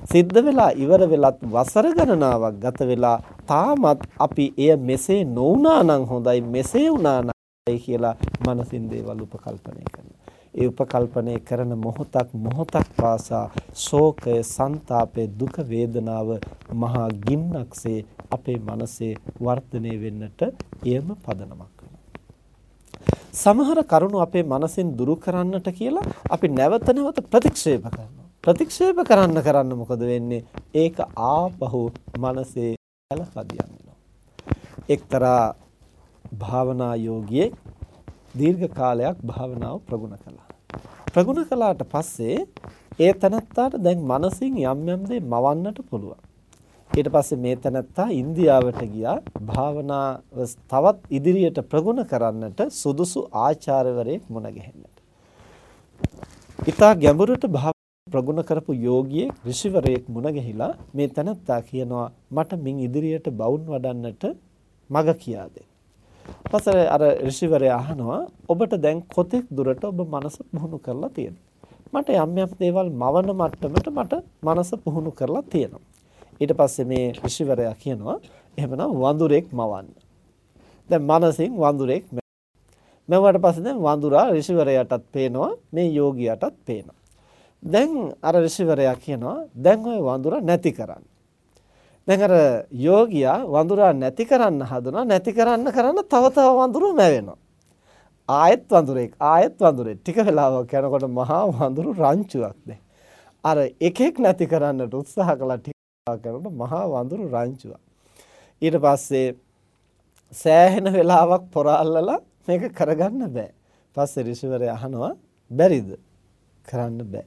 සිද්ධ වෙලා ඉවර වෙලත් වසර ගණනාවක් ගත වෙලා තාමත් අපි එය මෙසේ නොවුනා නම් හොඳයි මෙසේ වුණා නම් කියලා මනසින් දේවල් උපකල්පනය කරනවා. ඒ උපකල්පනය කරන මොහොතක් මොහොතක් පාසා ශෝකය, ਸੰతాපය, දුක වේදනාව මහා ගින්නක්සේ අපේ මනසේ වර්ධනය වෙන්නට එයම පදනමක් සමහර කරුණු අපේ මනසෙන් දුරු කරන්නට කියලා අපි නැවත නැවත ප්‍රතික්ෂේප කරනවා. ප්‍රතික්ෂේප කරන්න කරන්න මොකද වෙන්නේ? ඒක ආපහු මනසේ කලපදියම් වෙනවා. එක්තරා භාවනා යෝගියෙක් දීර්ඝ කාලයක් භාවනාව ප්‍රගුණ කළා. ප්‍රගුණ කළාට පස්සේ ඒ තනත්තාට දැන් මනසින් යම් යම් දේ මවන්නට පුළුවන්. ඊට පස්සේ මේ තනත්තා ඉන්දියාවට ගියා භාවනාව තවත් ඉදිරියට ප්‍රගුණ කරන්නට සුදුසු ආචාර්යවරයෙක් මුණ ගැහෙන්නට. ඊතා ගැඹුරට ප්‍රගුණ කරපු යෝගියෙක් ඍෂිවරයෙක් මුණ ගැහිලා මේ තනත්තා කියනවා මට මින් ඉදිරියට බවුන් වඩන්නට මග කියා දෙන්න. පස්සේ අර ඍෂිවරයා අහනවා ඔබට දැන් කොතෙක් දුරට ඔබ මනස පුහුණු කරලා තියෙනවා. මට යම් යම් දේවල් මවන මට්ටමට මට මනස පුහුණු කරලා තියෙනවා. ඊට පස්සේ මේ ඍෂිවරයා කියනවා එහෙමනම් වඳුරෙක් මවන්න. දැන් මනසින් වඳුරෙක් මැවුවට පස්සේ දැන් වඳුරා ඍෂිවරයාටත් පේනවා මේ යෝගියාටත් පේනවා. දැන් අර ඍෂිවරයා කියනවා දැන් ওই වඳුරා නැති කරන්න. දැන් අර යෝගියා වඳුරා නැති කරන්න හදනවා නැති කරන්න කරන්න තව තව වඳුරු මැවෙනවා. ආයෙත් වඳුරෙක් ආයෙත් වඳුරෙක් ටික වෙලාවක් යනකොට මහා වඳුරු රංචුවක් දැන්. අර එකෙක් නැති කරන්නට උත්සාහ කළා ටික කරනකොට මහා වඳුරු රංචුවක්. ඊට පස්සේ සෑහෙන වෙලාවක් පොරාල්ලලා මේක කරගන්න බෑ. පස්සේ ඍෂිවරයා අහනවා බැරිද? කරන්න බෑ.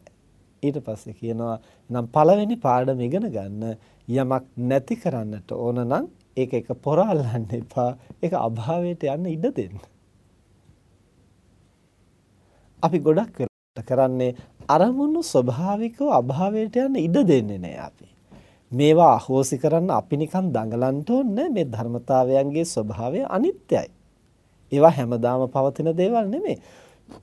ඊට පස්සේ කියනවා නම් පළවෙනි පාඩම ඉගෙන ගන්න යමක් නැති කරන්නට ඕන නම් ඒක එක පොරාලන්න එපා. ඒක අභාවයට යන්න ඉඩ දෙන්න. අපි ගොඩක් වෙලාවට කරන්නේ අරමුණු ස්වභාවිකව අභාවයට යන්න ඉඩ දෙන්නේ නැහැ අපි. මේවා අහෝසි කරන්න අපි නිකන් දඟලන්න ඕනේ මේ ධර්මතාවයන්ගේ ස්වභාවය අනිත්‍යයි. ඒවා හැමදාම පවතින දේවල් නෙමෙයි.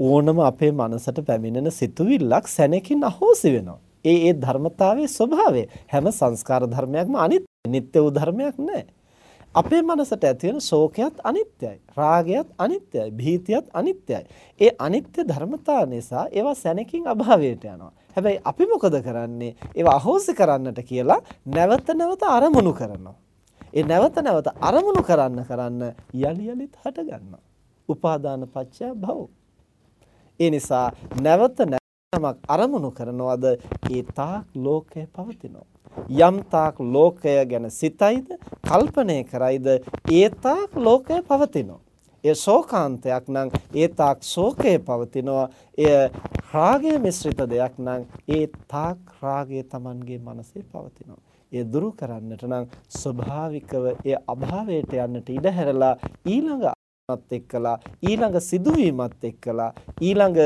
ඕනම අපේ මනසට පැමිණෙන සිතුවිල්ලක් සැනකින් අහෝසි වෙනවා. ඒ ඒ ධර්මතාවයේ ස්වභාවය හැම සංස්කාර ධර්මයක්ම අනිත්‍ය නිත්‍ය වූ ධර්මයක් නැහැ. අපේ මනසට ඇති වෙන ශෝකයත් අනිත්‍යයි. රාගයත් අනිත්‍යයි. භීතියත් අනිත්‍යයි. ඒ අනිත්‍ය ධර්මතා නිසා ඒවා සැනකින් අභාවයට යනවා. හැබැයි අපි මොකද කරන්නේ? ඒවා අහෝසි කරන්නට කියලා නැවත නැවත අරමුණු කරනවා. ඒ නැවත නැවත අරමුණු කරන්න කරන්න යලි යලිත් හට ගන්නවා. උපාදාන පත්‍ය භව. ඒ නිසා නැවත නැවතමක් අරමුණු කරනවද ඒ තාක් ලෝකය පවතිනවා. යම් තාක් ලෝකය ගැන සිතයිද කල්පනය කරයිද ඒ තාක් ලෝකය පවතිනවා. ඒ ශෝකාන්තයක් නම් ඒ තාක් ශෝකය පවතිනවා. එය රාගය මිශ්‍රිත දෙයක් නම් ඒ තාක් රාගය Tamanගේ මනසේ පවතිනවා. ඒ දුරු කරන්නට නම් ස්වභාවිකව ඒ අභාවයට යන්නට ඉඩ හැරලා ඊළඟ ත් එක්කලා ඊළඟ සිදුවීමත් එක්කලා ඊළඟ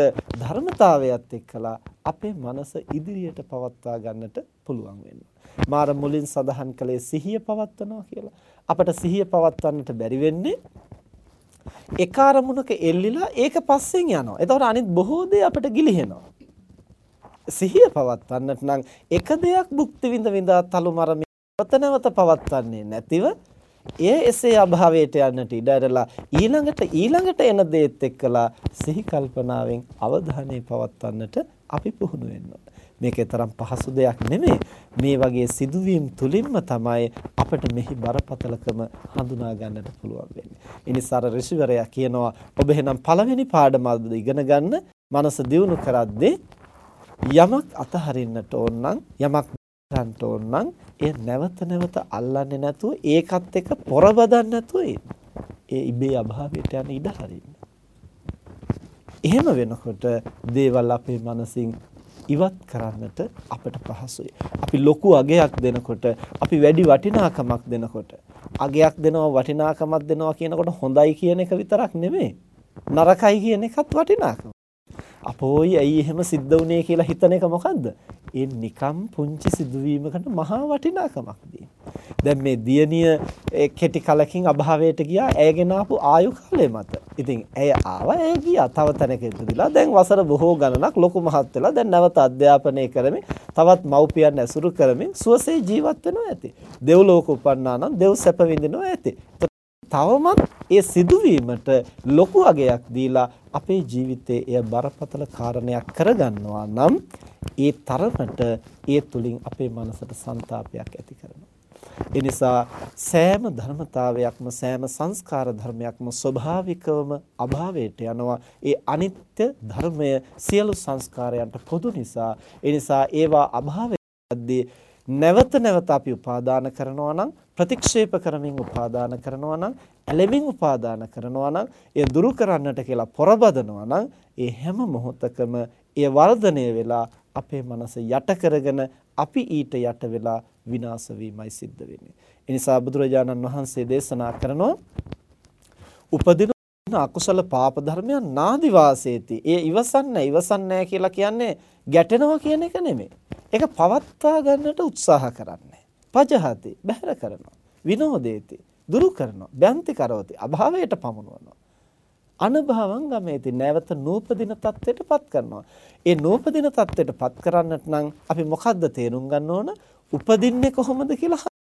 ධර්මතාවයත් එක්කලා අපේ මනස ඉදිරියට පවත්වා ගන්නට පුළුවන් වෙනවා. මාර මුලින් සඳහන් කළේ සිහිය පවත්වනවා කියලා. අපට සිහිය පවත්වන්නට බැරි වෙන්නේ එක අරමුණක එල්ලිලා ඒක පස්සෙන් යනවා. එතකොට අනිත් බොහෝ දේ අපට ගිලිහෙනවා. සිහිය පවත්වන්නට නම් එක දෙයක් භුක්ති විඳ විඳා තලු මරමින් නැවත නැවත පවත්වන්නේ නැතිව එය එසේ අභාවයට යන්නට ඉඩ ඇරලා ඊළඟට ඊළඟට එන දේත් එක්කලා සිහි කල්පනාවෙන් අවධානය පවත්වන්නට අපි පුහුණු වෙන්න මේකේ තරම් පහසු දෙයක් නෙමෙයි. මේ වගේ සිදුවීම් තුලින්ම තමයි අපිට මෙහි බරපතලකම හඳුනා ගන්නට පුළුවන් වෙන්නේ. ඒ නිසා ඍෂිවරයා කියනවා ඔබ එහෙනම් පළවෙනි පාඩම ඉගෙන ගන්න මනස දියුණු කරද්දී යමක් අතහරින්නට ඕන නම් යමක් ගන්න ඕන නම් ඒ නැවත නැවත අල්ලන්නේ නැතුව ඒකත් එක්ක පොරබදන්න නැතුව ඒ ඉබේ අභාවයට යන ඉඩ හරින්න. එහෙම වෙනකොට දේවල් අපේ මනසින් ඉවත් කරන්නට අපට පහසුයි. අපි ලොකු අගයක් දෙනකොට, අපි වැඩි වටිනාකමක් දෙනකොට, අගයක් දෙනවා වටිනාකමක් දෙනවා කියනකොට හොඳයි කියන එක විතරක් නෙමෙයි. නරකයි කියන එකත් වටිනාකම. අපෝයි ඇයි එහෙම සිද්ධ වුනේ කියලා හිතන එක මොකද්ද? ඒ නිකම් පුංචි සිදුවීමකට මහා වටිනාකමක් දී. දැන් මේ දියණිය කෙටි කලකින් අභාවයට ගියා ඇයගෙන ආපු ආයු කාලය මත. ඉතින් ඇය ආවා ඇය ගියා තව තැනක ඉඳලා දැන් වසර බොහෝ ගණනක් ලොකු මහත් වෙලා දැන් නැවත අධ්‍යාපනය කරමින් තවත් මව්පියන් ඇසුරු කරමින් සුවසේ ජීවත් වෙනවා ඇති. දෙව්ලෝක උපන්නා නම් දෙව් සැප විඳිනවා ඇති. තවමත් ඒ සිදුවීමට ලොකු අගයක් දීලා අපේ ජීවිතයේ එය බරපතල කාරණයක් කරගන්නවා නම් ඒ තරමට ඒ තුලින් අපේ මනසට ਸੰతాපයක් ඇති කරනවා. ඒ නිසා සෑම ධර්මතාවයක්ම සෑම සංස්කාර ධර්මයක්ම ස්වභාවිකවම අභාවයට යනවා. ඒ අනිත්‍ය ධර්මය සියලු සංස්කාරයන්ට පොදු නිසා ඒ නිසා ඒවා අභාවයේදී නැවත නැවත අපි උපාදාන කරනවා නම් ප්‍රතික්ෂේප කරමින් උපාදාන කරනවා නම් ඇලෙමින් උපාදාන කරනවා නම් එය දුරු කරන්නට කියලා පොරබදනවා නම් ඒ හැම මොහොතකම එය වර්ධනය වෙලා අපේ මනස යට කරගෙන අපි ඊට යට වෙලා විනාශ වීමයි සිද්ධ වෙන්නේ. ඒ නිසා බුදුරජාණන් වහන්සේ දේශනා කරනවා උපදින අකුසල පාප ධර්මයන් නාදි වාසේති. ඒ ඉවසන්නේ ඉවසන්නේ කියලා කියන්නේ ගැටෙනවා කියන එක නෙමෙයි. ඒක පවත්වා ගන්නට උත්සාහ කරන්නේ. පජහති බහැර කරනවා. විනෝදේති දුරු කරනවා. බ්‍යන්ති කරවති අභාවයට පමුණවනවා. අනභවං ගමේති නැවත නූපදින තත්ත්වයටපත් කරනවා. ඒ නූපදින තත්ත්වයටපත් කරන්නට නම් අපි මොකද්ද තේරුම් ගන්න ඕන? උපදින්නේ කොහොමද කියලා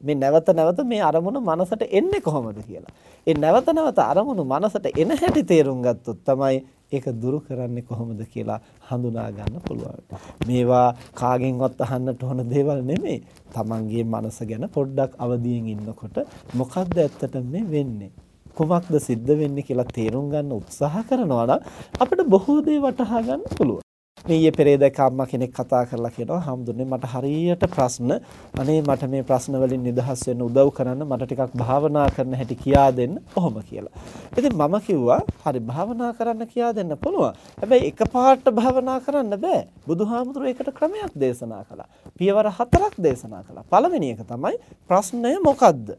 මේ නැවත නැවත මේ අරමුණ මනසට එන්නේ කොහොමද කියලා. ඒ නැවත නැවත අරමුණු මනසට එන හැටි තේරුම් ගත්තොත් තමයි ඒක දුරු කරන්නේ කොහොමද කියලා හඳුනා ගන්න පුළුවන්. මේවා කාගෙන්වත් අහන්නට ඕන දේවල් නෙමෙයි. Tamanගේ මනස ගැන පොඩ්ඩක් අවදියෙන් ඉන්නකොට මොකද්ද ඇත්තට මේ වෙන්නේ? කුමක්ද සිද්ධ වෙන්නේ කියලා තේරුම් ගන්න උත්සාහ කරනවා නම් අපිට බොහෝ දේ වටහා ගන්න පුළුවන්. මේ ඊයේ පෙරේද කම්මා කෙනෙක් කතා කරලා කියනවා හම්දුනේ මට හරියට ප්‍රශ්න අනේ මට මේ ප්‍රශ්න වලින් නිදහස් වෙන්න උදව් කරන්න මට ටිකක් භාවනා කරන්න හැටි කියා දෙන්න කොහොම කියලා. ඉතින් මම කිව්වා හරි භාවනා කරන්න කියා දෙන්න පුළුවන්. හැබැයි එකපාරට භාවනා කරන්න බෑ. බුදුහාමුදුරුවෝ ඒකට ක්‍රමයක් දේශනා කළා. පියවර හතරක් දේශනා කළා. පළවෙනි එක තමයි ප්‍රශ්නය මොකද්ද?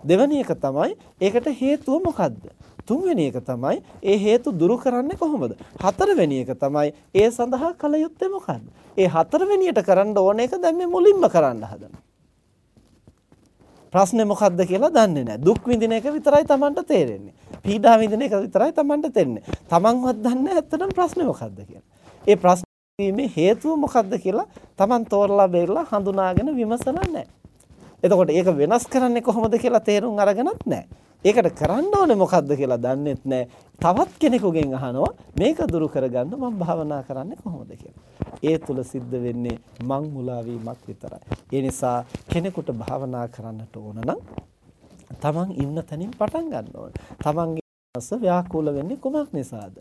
දෙවැනි එක තමයි ඒකට හේතුව මොකද්ද? තුන්වෙනි එක තමයි ඒ හේතු දුරු කරන්නේ කොහොමද? හතරවෙනි එක තමයි ඒ සඳහා කල යුත්තේ මොකද්ද? ඒ හතරවෙනියට කරන්න ඕන එක දැන් මේ මුලින්ම කරන්න හදනවා. ප්‍රශ්නේ මොකද්ද කියලා දන්නේ නැහැ. දුක් විඳින එක විතරයි Tamanට තේරෙන්නේ. පීඩා විඳින එක විතරයි Tamanට තේරෙන්නේ. Tamanවත් දන්නේ නැහැ ඇත්තටම ප්‍රශ්නේ මොකද්ද කියලා. ඒ ප්‍රශ්න වීමේ හේතුව මොකද්ද කියලා Taman තෝරලා බේරලා හඳුනාගෙන විමසලා නැහැ. එතකොට ඒක වෙනස් කරන්නේ කොහොමද කියලා තේරුම් අරගෙනත් නැහැ. ඒකට කරන්න ඕනේ මොකද්ද කියලා දන්නෙත් නැහැ. තවත් කෙනෙකුගෙන් අහනවා මේක දුරු කරගන්න මම භාවනා කරන්නේ කොහොමද කියලා. ඒ තුල සිද්ධ වෙන්නේ මං මුලා වීමක් විතරයි. ඒ නිසා කෙනෙකුට භාවනා කරන්නට ඕන නම් තමන් ඉන්න තැනින් පටන් ගන්න ඕනේ. තමන්ගේ මනස ව්‍යාකූල වෙන්නේ කුමක් නිසාද?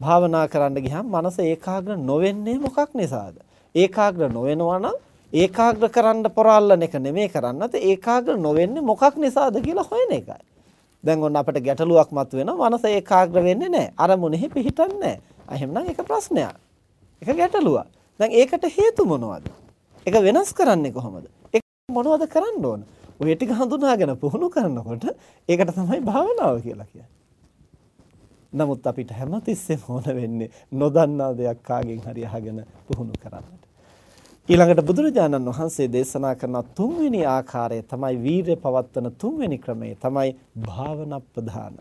භාවනා කරන්න ගියහම මනස ඒකාග්‍ර නොවෙන්නේ මොකක් නිසාද? ඒකාග්‍ර නොවෙනවා නම් ඒකාග්‍ර කරන්න පොරාල්ලන එක නෙමෙයි කරන්නත් ඒකාග්‍ර නොවෙන්නේ මොකක් නිසාද කියලා හොයන එකයි. දැන් ඔන්න අපිට ගැටලුවක් මතුවෙනවා මනස ඒකාග්‍ර වෙන්නේ නැහැ. අරමුණෙහි පිහිටන්නේ නැහැ. එහෙමනම් ඒක ප්‍රශ්නයක්. ඒක ගැටලුවක්. දැන් ඒකට හේතු මොනවද? ඒක වෙනස් කරන්නේ කොහොමද? ඒක මොනවද කරන්න ඕන? ඔය ටික හඳුනාගෙන පුහුණු කරනකොට ඒකට තමයි භාවනාව කියලා කියන්නේ. නමුත් අපිට හැමතිස්සෙම ඕන වෙන්නේ නොදන්නා දෙයක් කාගෙන් හරි අහගෙන පුහුණු කරන්නට. ඊළඟට බුදුරජාණන් වහන්සේ දේශනා කරන තුන්වෙනි ආකාරය තමයි වීරය පවත්වන තුන්වෙනි ක්‍රමය තමයි භාවනා ප්‍රධාන.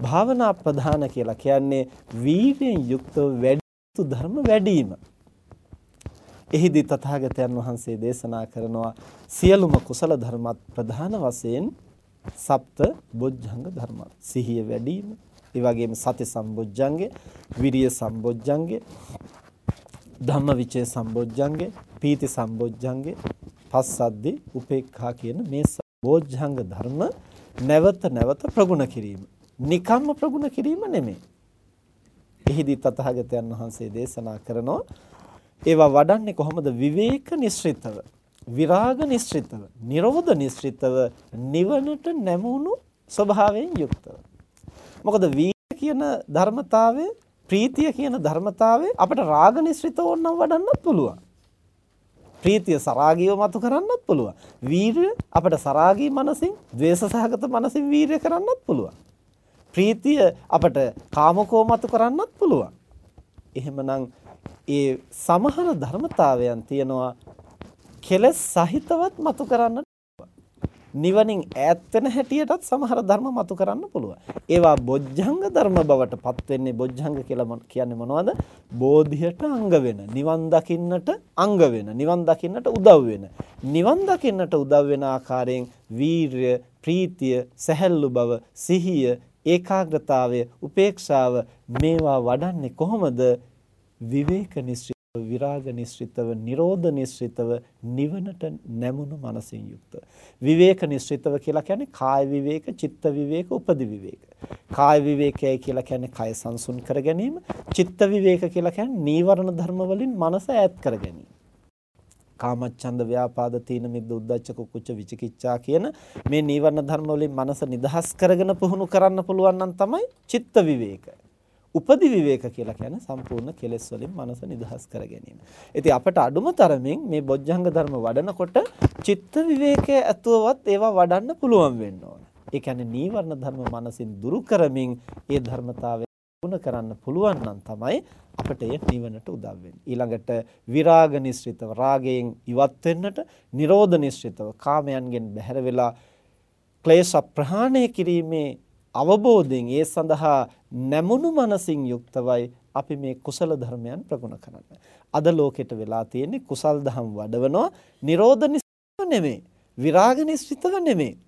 භාවනා ප්‍රධාන කියලා කියන්නේ වීරයෙන් යුක්තව වැඩි ධර්ම වැඩිම. එහිදී තථාගතයන් වහන්සේ දේශනා කරනවා සියලුම කුසල ධර්මත් ප්‍රධාන වශයෙන් සප්ත බොජ්ජංග ධර්ම. සිහිය වැඩිම, ඒ වගේම සති සම්බොජ්ජංගේ, විරිය සම්බොජ්ජංගේ, ධම්මවිචේ සම්බොජ්ජංගේ, පීති සම්බොජ්ජංගේ, පස්සද්දි, උපේක්ඛා කියන මේ සම්බොජ්ජංග ධර්ම නැවත නැවත ප්‍රගුණ කිරීම. නිකම්ම ප්‍රගුණ කිරීම නෙමෙයි. එහිදී තථාගතයන් වහන්සේ දේශනා කරනවා ඒවා වඩන්නේ කොහොමද විවේක නිස්ෘතව විරාග නිස්ෘතව නිරෝධ නිස්ෘතව නිවනට නැමුණු ස්වභාවයෙන් යුක්තව මොකද වීර්ය කියන ධර්මතාවය ප්‍රීතිය කියන ධර්මතාවය අපිට රාග නිස්ෘතව ඕනනම් වඩන්නත් පුළුවන්. ප්‍රීතිය සරාගීව මතු කරන්නත් පුළුවන්. වීර්ය අපිට සරාගී මනසින් ද්වේෂ සහගත මනසින් වීර්ය කරන්නත් පුළුවන්. ප්‍රීතිය අපිට කාමකෝ මතු කරන්නත් පුළුවන්. එහෙමනම් ඒ සමහර ධර්මතාවයන් තියෙනවා කෙලස් සහිතවත් මතු කරන්න නිවනින් ඈත් වෙන හැටියටත් සමහර ධර්ම මතු කරන්න පුළුවන්. ඒවා බොජ්ජංග ධර්ම බවට පත් වෙන්නේ බොජ්ජංග කියලා කියන්නේ මොනවද? බෝධියට අංග වෙන, නිවන් දකින්නට අංග වෙන, නිවන් දකින්නට උදව් වෙන. නිවන් දකින්නට උදව් වෙන ආකාරයෙන් වීරය, ප්‍රීතිය, සැහැල්ලු බව, සිහිය, ඒකාග්‍රතාවය, උපේක්ෂාව මේවා වඩන්නේ කොහොමද? විවේක නිශ්චිතව විරාග නිශ්චිතව නිරෝධ නිශ්චිතව නිවනට නැමුණු මනසින් යුක්තව විවේක නිශ්චිතව කියලා කියන්නේ කාය විවේක චිත්ත විවේක උපදි විවේක. කාය විවේකයයි කියලා කියන්නේ කය සංසුන් කර ගැනීම. චිත්ත විවේක කියලා කියන්නේ නීවරණ ධර්ම වලින් මනස ඈත් කර ගැනීම. කාමච්ඡන්ද ව්‍යාපාද තීන මිද්ද උද්ධච්ච කුක්කුච්ච විචිකිච්ඡා කියන මේ නීවරණ ධර්ම වලින් මනස නිදහස් කරගෙන පුහුණු කරන්න පුළුවන් නම් තමයි චිත්ත විවේක උපදි විවේක කියලා කියන්නේ සම්පූර්ණ කෙලෙස් වලින් මනස නිදහස් කර ගැනීම. ඉතින් අපට අඩුම තරමින් මේ බොජ්ජංග ධර්ම වඩනකොට චිත්ත විවේකයේ ඇතුවවත් ඒවා වඩන්න පුළුවන් වෙන්න ඕන. ඒ කියන්නේ නීවරණ ධර්ම මනසින් දුරු කරමින් ඒ ධර්මතාවය ගුණ කරන්න පුළුවන් නම් තමයි අපට ඒ නිවනට උදව් වෙන්නේ. ඊළඟට විරාග නිස්ෘතව රාගයෙන් ඉවත් වෙන්නට, නිරෝධ නිස්ෘතව කාමයන්ගෙන් බැහැර වෙලා ක්ලේශ ප්‍රහාණය කිරීමේ අවබෝධයෙන් ඒ සඳහා නැමුණු මනසින් යුක්තවයි අපි මේ කුසල ධර්මයන් ප්‍රගුණ කරන්නේ. අද ලෝකෙට වෙලා තියෙන්නේ කුසල් දහම් වඩවනවා නිරෝධ නිස්ෘතව නෙමෙයි. විරාග නිස්ෘතව නෙමෙයි.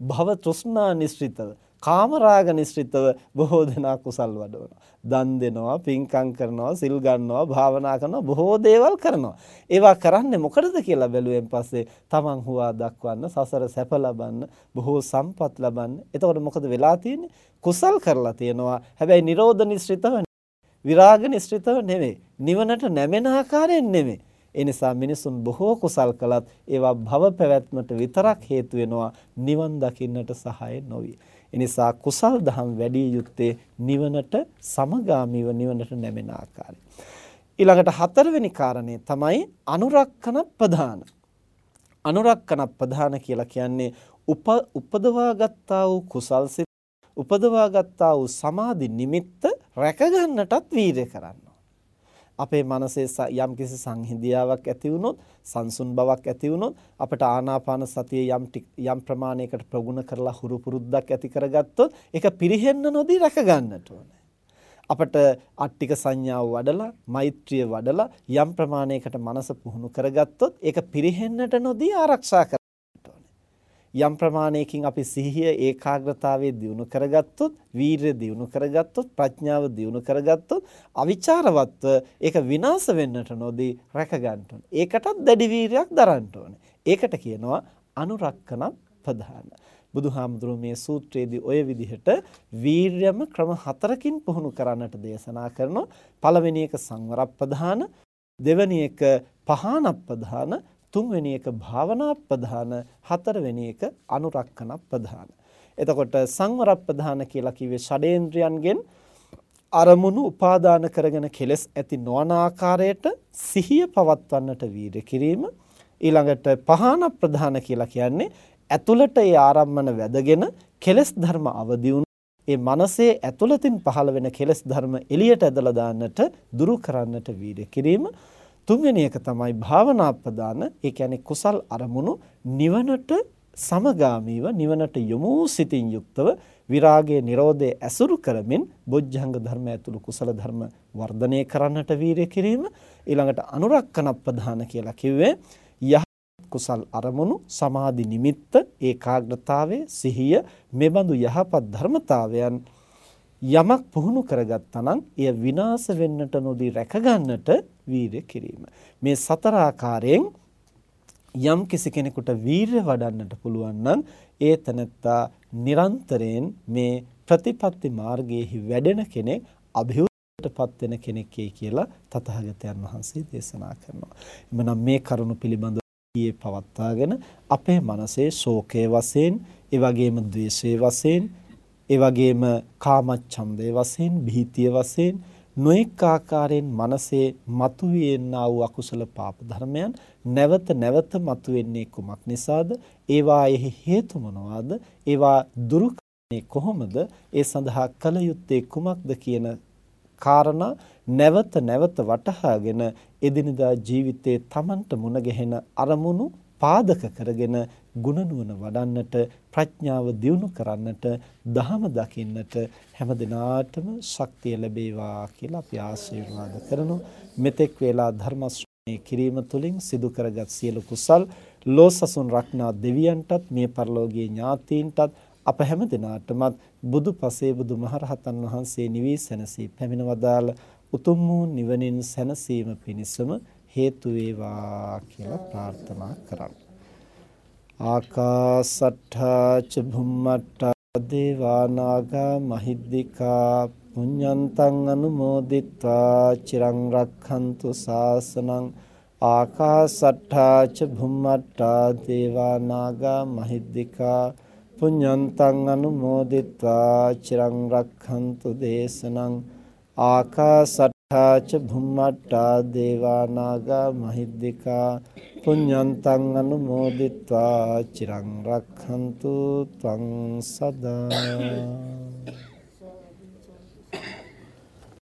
භව තෘෂ්ණා නිස්ෘතව කාමරාග නිස්ෘතව බොහෝ දෙනා කුසල් වඩවනවා. දන් දෙනවා, පින්කම් කරනවා, සිල් ගන්නවා, භාවනා කරනවා, බොහෝ දේවල් කරනවා. ඒවා කරන්නේ මොකටද කියලා බැලුවෙන් පස්සේ තමන් හුවා දක්වන්න, සසර සැප ලබන්න, බොහෝ සම්පත් ලබන්න. එතකොට මොකද වෙලා තියෙන්නේ? කුසල් කරලා තියෙනවා. හැබැයි නිරෝධ නිස්ෘතව විරාග නිස්ෘතව නෙමෙයි. නිවනට නැමෙන ආකාරයෙන් නෙමෙයි. ඒ නිසා මිනිසුන් බොහෝ කුසල් කළත් ඒවා භව පැවැත්මට විතරක් හේතු වෙනවා නිවන් දකින්නට සහාය නොවිය. එනිසා කුසල් දහම් වැඩි යුත්තේ නිවනට සමගාමීව නිවනට නැමෙන ආකාරය. ඊළඟට හතරවෙනි කාරණේ තමයි අනුරක්කන ප්‍රධාන. අනුරක්කන ප්‍රධාන කියලා කියන්නේ උපදවාගත්තා වූ කුසල් සිත් උපදවාගත්තා වූ සමාධි නිමිත්ත රැකගන්නටත් වීරය කරන්න. අපේ මනසේ යම්කිසි සංහිඳියාවක් ඇති වුණොත් සංසුන් බවක් ඇති වුණොත් අපට ආනාපාන සතිය යම් යම් ප්‍රමාණයකට ප්‍රගුණ කරලා හුරු පුරුද්දක් ඇති කරගත්තොත් ඒක පිරිහෙන්න නොදී රැක ගන්නට ඕනේ. අපට අට්ටික සංඥාව වඩලා මෛත්‍රිය වඩලා යම් ප්‍රමාණයකට මනස පුහුණු කරගත්තොත් ඒක පිරිහෙන්නට නොදී ආරක්ෂා යම් ප්‍රමාණයකින් අපි සිහිය ඒකාග්‍රතාවයේ දියුණු කරගත්තොත් වීරිය දියුණු කරගත්තොත් ප්‍රඥාව දියුණු කරගත්තොත් අවිචාරවත්ව ඒක විනාශ වෙන්නට නොදී රැක ගන්න ඕනේ. ඒකටත් දැඩි වීරියක් දරන්න ඕනේ. ඒකට කියනවා අනුරක්කන ප්‍රධාන. බුදුහාමුදුරුව මේ සූත්‍රයේදී ඔය විදිහට වීර්යම ක්‍රම හතරකින් පුහුණු කරන්නට දේශනා කරනවා. පළවෙනි එක සංවර ප්‍රධාන, දෙවෙනි එක පහන ප්‍රධාන, තුන්වෙනි එක භාවනා ප්‍රධාන හතරවෙනි එක අනුරක්කන ප්‍රධාන. එතකොට සංවර ප්‍රධාන කියලා කිව්වේ ෂඩේන්ද්‍රයන්ගෙන් අරමුණු උපාදාන කරගෙන කෙලස් ඇති නොවන ආකාරයට සිහිය පවත්වන්නට වීර්ය කිරීම ඊළඟට පහන ප්‍රධාන කියලා කියන්නේ ඇතුළට ඒ ආරම්මන වැදගෙන කෙලස් ධර්ම අවදි ඒ මනසේ ඇතුළතින් පහළ වෙන කෙලස් ධර්ම එළියට ඇදලා දාන්නට දුරු කරන්නට වීර්ය කිරීම තුන්වෙනි එක තමයි භාවනා ප්‍රදාන. ඒ කියන්නේ කුසල් අරමුණු නිවනට සමගාමීව නිවනට යොමු සිතින් යුක්තව විරාගයේ Nirodhe ඇසුරු කරමින් බොජ්ජංග ධර්ම ඇතුළු කුසල ධර්ම වර්ධනය කරන්නට වීරිය කිරීම ඊළඟට අනුරක්කන ප්‍රධාන කියලා කිව්වේ යහ කුසල් අරමුණු සමාධි නිමිත්ත ඒකාග්‍රතාවයේ සිහිය මෙබඳු යහපත් ධර්මතාවයන් යමක් පුහුණු කරගත්තා නම් එය විනාශ වෙන්නට නොදී රැක ගන්නට වීරය කිරීම. මේ සතර ආකාරයෙන් යම් කිසි කෙනෙකුට වීරය වඩන්නට පුළුවන් නම් ඒ තනත්තා නිරන්තරයෙන් මේ ප්‍රතිපත්ති මාර්ගයේහි වැඩෙන කෙනෙක් අභිවෘද්ධියටපත් වෙන කෙනෙක්යි කියලා තථාගතයන් වහන්සේ දේශනා කරනවා. එමනම් මේ කරුණු පිළිබඳව ඊයේ පවත්වාගෙන අපේ මනසේ ශෝකයේ වශයෙන්, ඒ වගේම ද්වේෂයේ වශයෙන්, ඒ වගේම කාමච්ඡන්දේ වශයෙන්, භීතිය වශයෙන් නොඑක ආකාරයෙන් මනසේ මතුවෙන්නා වූ අකුසල පාප ධර්මයන් නැවත නැවත මතුවෙන්නේ කුමක් නිසාද? ඒවායෙහි හේතු මොනවාද? ඒවා දුරු කොහොමද? ඒ සඳහා කල යුත්තේ කුමක්ද කියන කාරණා නැවත නැවත වටහාගෙන එදිනදා ජීවිතයේ Tamanට මුණ ගැහෙන අරමුණු පාදක කරගෙන ගුණනුවණ වඩන්නට ප්‍රඥාව දියුණු කරන්නට දහම දකින්නට හැම දිනාටම ශක්තිය ලැබේවා කියලා අපි ආශිර්වාද කරනවා. මෙතෙක් වේලා ධර්ම කිරීම තුළින් සිදු කරගත් සියලු කුසල් ලෝසසුන් රක්නා දෙවියන්ටත් මේ පරලෝකීය ඥාතීන්ටත් අප හැම දිනාටමත් බුදු පසේ බුදු මහරහතන් වහන්සේ නිවී සැනසී පැමිණ වදාළ උතුම් වූ නිවනින් සැනසීම පිණිසම හේතු වේවා කියලා ප්‍රාර්ථනා කරන්න. ආකාසට්ඨා ච භුම්මට්ඨා දේවා නාග මහිද්దికා පුඤ්ඤන්තං අනුමෝදිත්වා චිරං රක්ඛන්තු සාසනං ආකාසට්ඨා ච භුම්මට්ඨා දේවා නාග මහිද්దికා පුඤ්ඤන්තං අනුමෝදිත්වා චිරං රක්ඛන්තු දේශනං ආකාසට්ඨා ඨාච භුම්මට්ටා දේවා නාග මහිද්దికා පුඤ්ඤන්තං අනුමෝදිත්වා චිරං රක්ඛන්තු ත්වං සදා